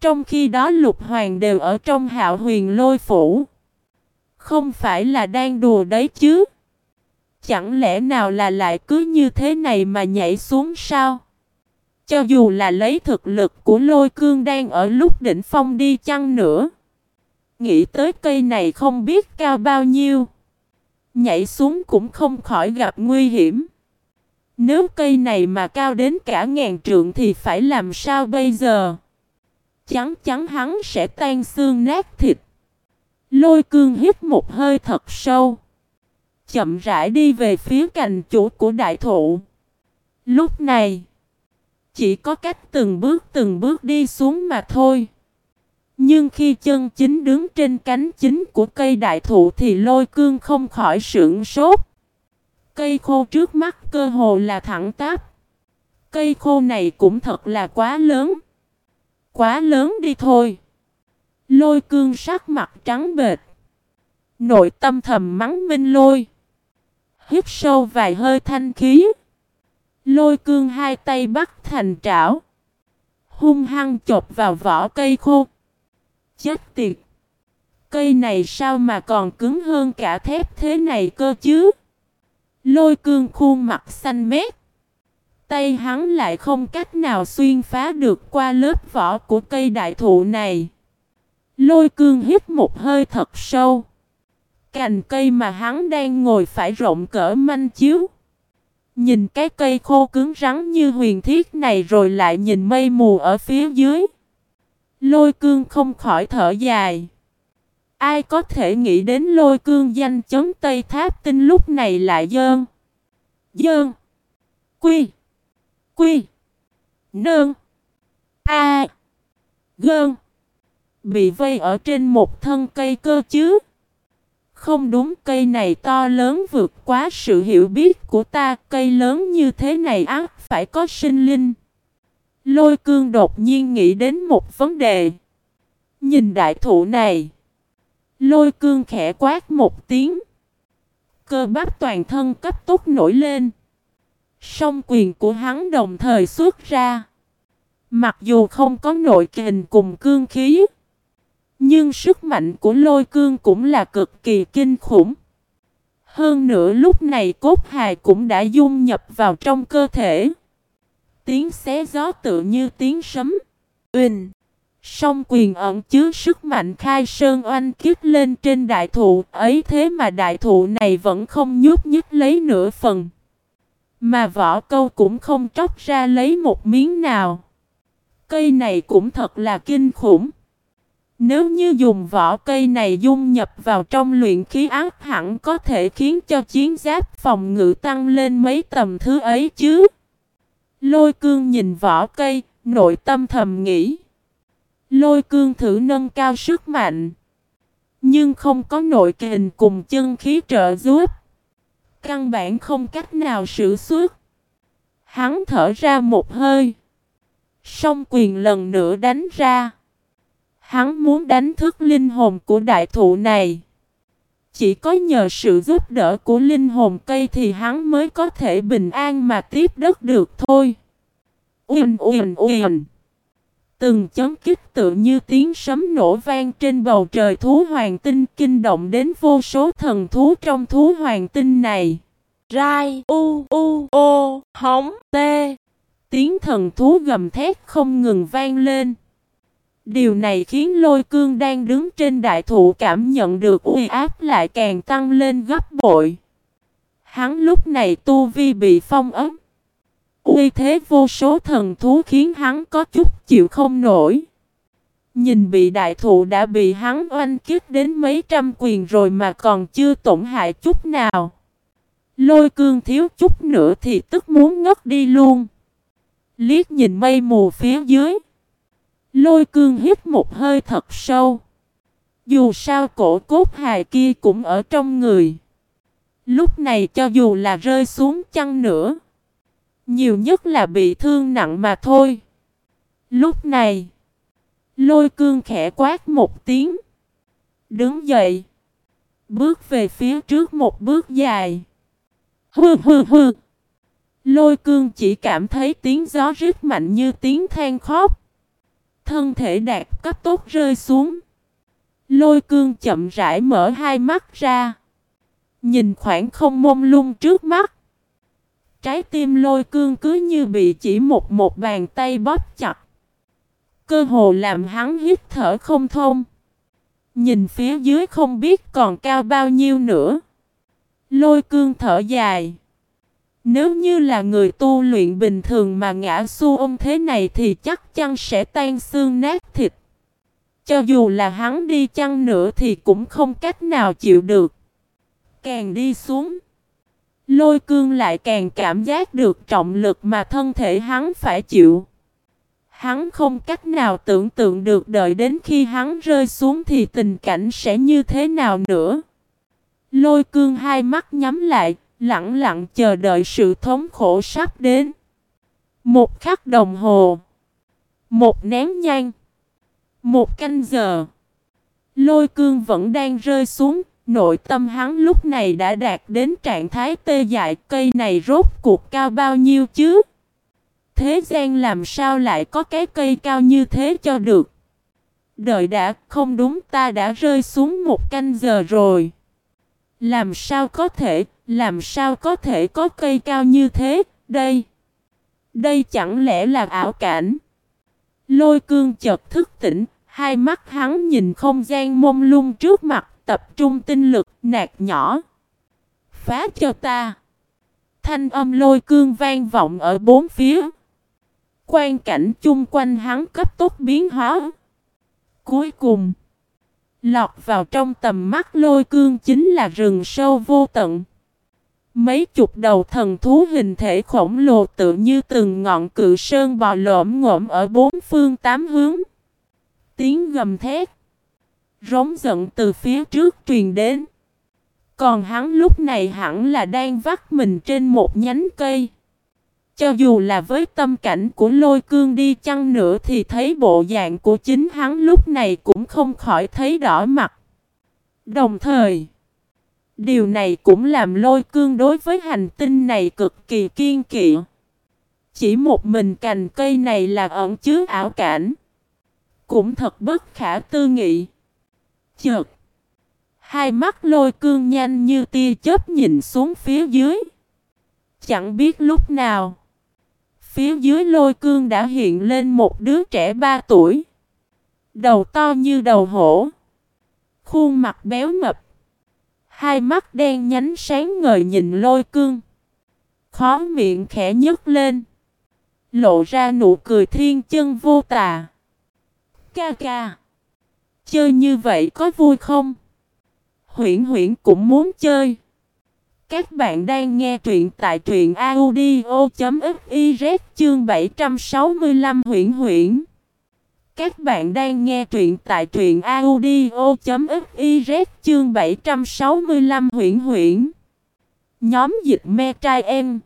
Trong khi đó lục hoàng đều ở trong hạo huyền lôi phủ. Không phải là đang đùa đấy chứ. Chẳng lẽ nào là lại cứ như thế này mà nhảy xuống sao? Cho dù là lấy thực lực của lôi cương đang ở lúc đỉnh phong đi chăng nữa. Nghĩ tới cây này không biết cao bao nhiêu. Nhảy xuống cũng không khỏi gặp nguy hiểm. Nếu cây này mà cao đến cả ngàn trượng thì phải làm sao bây giờ? Chắn chắn hắn sẽ tan xương nát thịt. Lôi cương hít một hơi thật sâu. Chậm rãi đi về phía cành chủ của đại thụ. Lúc này, chỉ có cách từng bước từng bước đi xuống mà thôi. Nhưng khi chân chính đứng trên cánh chính của cây đại thụ thì lôi cương không khỏi sưởng sốt. Cây khô trước mắt cơ hồ là thẳng tắp. Cây khô này cũng thật là quá lớn. Quá lớn đi thôi. Lôi cương sắc mặt trắng bệt. Nội tâm thầm mắng minh lôi. Hít sâu vài hơi thanh khí. Lôi cương hai tay bắt thành trảo. Hung hăng chộp vào vỏ cây khô. Chết tiệt. Cây này sao mà còn cứng hơn cả thép thế này cơ chứ? Lôi cương khuôn mặt xanh mét. Tay hắn lại không cách nào xuyên phá được qua lớp vỏ của cây đại thụ này. Lôi cương hít một hơi thật sâu. Cành cây mà hắn đang ngồi phải rộng cỡ manh chiếu. Nhìn cái cây khô cứng rắn như huyền thiết này rồi lại nhìn mây mù ở phía dưới. Lôi cương không khỏi thở dài. Ai có thể nghĩ đến lôi cương danh chấm Tây Tháp tinh lúc này lại dơn. Dơn. Quy. Quy. Nơn. A. Gơn. Bị vây ở trên một thân cây cơ chứ. Không đúng, cây này to lớn vượt quá sự hiểu biết của ta. Cây lớn như thế này ác phải có sinh linh. Lôi cương đột nhiên nghĩ đến một vấn đề. Nhìn đại thụ này. Lôi cương khẽ quát một tiếng. Cơ bắp toàn thân cấp tốc nổi lên. Song quyền của hắn đồng thời xuất ra. Mặc dù không có nội kình cùng cương khí. Nhưng sức mạnh của lôi cương cũng là cực kỳ kinh khủng. Hơn nữa lúc này cốt hài cũng đã dung nhập vào trong cơ thể. Tiếng xé gió tự như tiếng sấm. Uỳnh. Song quyền ẩn chứa sức mạnh khai sơn oanh kiếp lên trên đại thụ. Ấy thế mà đại thụ này vẫn không nhúc nhích lấy nửa phần. Mà vỏ câu cũng không tróc ra lấy một miếng nào. Cây này cũng thật là kinh khủng. Nếu như dùng vỏ cây này dung nhập vào trong luyện khí ác hẳn có thể khiến cho chiến giáp phòng ngự tăng lên mấy tầm thứ ấy chứ. Lôi cương nhìn vỏ cây, nội tâm thầm nghĩ. Lôi cương thử nâng cao sức mạnh. Nhưng không có nội kình cùng chân khí trợ giúp. Căn bản không cách nào sử xuất. Hắn thở ra một hơi. Song quyền lần nữa đánh ra. Hắn muốn đánh thức linh hồn của đại thụ này. Chỉ có nhờ sự giúp đỡ của linh hồn cây thì hắn mới có thể bình an mà tiếp đất được thôi. Uyên uyên uyên. Từng chấm kích tự như tiếng sấm nổ vang trên bầu trời thú hoàng tinh kinh động đến vô số thần thú trong thú hoàng tinh này. Rai, u, u, ô, hóng, tê. Tiếng thần thú gầm thét không ngừng vang lên. Điều này khiến lôi cương đang đứng trên đại thụ cảm nhận được uy áp lại càng tăng lên gấp bội. Hắn lúc này tu vi bị phong ấm. Uy thế vô số thần thú khiến hắn có chút chịu không nổi. Nhìn bị đại thụ đã bị hắn oanh kích đến mấy trăm quyền rồi mà còn chưa tổn hại chút nào. Lôi cương thiếu chút nữa thì tức muốn ngất đi luôn. Liếc nhìn mây mù phía dưới. Lôi cương hít một hơi thật sâu. Dù sao cổ cốt hài kia cũng ở trong người. Lúc này cho dù là rơi xuống chăng nữa. Nhiều nhất là bị thương nặng mà thôi. Lúc này. Lôi cương khẽ quát một tiếng. Đứng dậy. Bước về phía trước một bước dài. Hừ hừ hừ. Lôi cương chỉ cảm thấy tiếng gió rít mạnh như tiếng than khóc. Thân thể đạt cấp tốc rơi xuống. Lôi cương chậm rãi mở hai mắt ra. Nhìn khoảng không mông lung trước mắt. Trái tim lôi cương cứ như bị chỉ một một bàn tay bóp chặt. Cơ hồ làm hắn hít thở không thông. Nhìn phía dưới không biết còn cao bao nhiêu nữa. Lôi cương thở dài. Nếu như là người tu luyện bình thường mà ngã su ông thế này thì chắc chắn sẽ tan xương nát thịt. Cho dù là hắn đi chăng nữa thì cũng không cách nào chịu được. Càng đi xuống, lôi cương lại càng cảm giác được trọng lực mà thân thể hắn phải chịu. Hắn không cách nào tưởng tượng được đợi đến khi hắn rơi xuống thì tình cảnh sẽ như thế nào nữa. Lôi cương hai mắt nhắm lại, lặng lặng chờ đợi sự thống khổ sắp đến. Một khắc đồng hồ. Một nén nhang. Một canh giờ. Lôi cương vẫn đang rơi xuống. Nội tâm hắn lúc này đã đạt đến trạng thái tê dại cây này rốt cuộc cao bao nhiêu chứ? Thế gian làm sao lại có cái cây cao như thế cho được? Đợi đã, không đúng ta đã rơi xuống một canh giờ rồi. Làm sao có thể, làm sao có thể có cây cao như thế, đây? Đây chẳng lẽ là ảo cảnh? Lôi cương chợt thức tỉnh, hai mắt hắn nhìn không gian mông lung trước mặt, tập trung tinh lực, nạt nhỏ. Phá cho ta! Thanh âm lôi cương vang vọng ở bốn phía. Quan cảnh chung quanh hắn cấp tốc biến hóa. Cuối cùng, lọt vào trong tầm mắt lôi cương chính là rừng sâu vô tận. Mấy chục đầu thần thú hình thể khổng lồ tự như từng ngọn cự sơn bò lõm ngộm ở bốn phương tám hướng. Tiếng gầm thét. Rống giận từ phía trước truyền đến. Còn hắn lúc này hẳn là đang vắt mình trên một nhánh cây. Cho dù là với tâm cảnh của lôi cương đi chăng nữa thì thấy bộ dạng của chính hắn lúc này cũng không khỏi thấy đỏ mặt. Đồng thời, điều này cũng làm lôi cương đối với hành tinh này cực kỳ kiên kỵ. Chỉ một mình cành cây này là ẩn chứa ảo cảnh. Cũng thật bất khả tư nghị. Chợt, hai mắt lôi cương nhanh như tia chớp nhìn xuống phía dưới. Chẳng biết lúc nào Phía dưới lôi cương đã hiện lên một đứa trẻ ba tuổi. Đầu to như đầu hổ. Khuôn mặt béo mập. Hai mắt đen nhánh sáng ngời nhìn lôi cương. Khó miệng khẽ nhấc lên. Lộ ra nụ cười thiên chân vô tà. Ca ca. Chơi như vậy có vui không? Huyển huyển cũng muốn chơi. Các bạn đang nghe truyện tại truyện audio.fiz chương 765 huyển huyển. Các bạn đang nghe truyện tại truyện audio.fiz chương 765 huyển huyển. Nhóm dịch me trai em.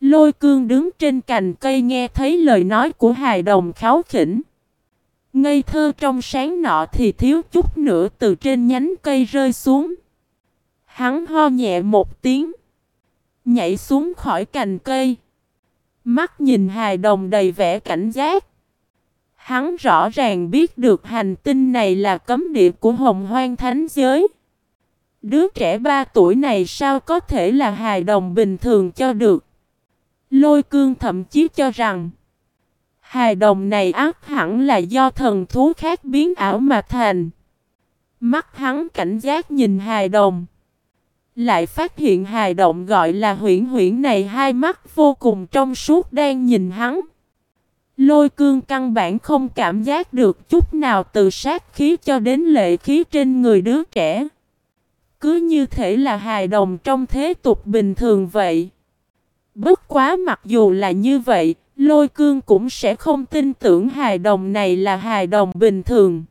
Lôi cương đứng trên cành cây nghe thấy lời nói của hài đồng kháo khỉnh. Ngây thơ trong sáng nọ thì thiếu chút nữa từ trên nhánh cây rơi xuống. Hắn ho nhẹ một tiếng. Nhảy xuống khỏi cành cây. Mắt nhìn hài đồng đầy vẻ cảnh giác. Hắn rõ ràng biết được hành tinh này là cấm địa của hồng hoang thánh giới. Đứa trẻ ba tuổi này sao có thể là hài đồng bình thường cho được. Lôi cương thậm chí cho rằng hài đồng này ác hẳn là do thần thú khác biến ảo mà thành. Mắt hắn cảnh giác nhìn hài đồng. Lại phát hiện hài động gọi là huyển huyển này hai mắt vô cùng trong suốt đang nhìn hắn. Lôi cương căn bản không cảm giác được chút nào từ sát khí cho đến lệ khí trên người đứa trẻ. Cứ như thể là hài đồng trong thế tục bình thường vậy. Bất quá mặc dù là như vậy, lôi cương cũng sẽ không tin tưởng hài đồng này là hài đồng bình thường.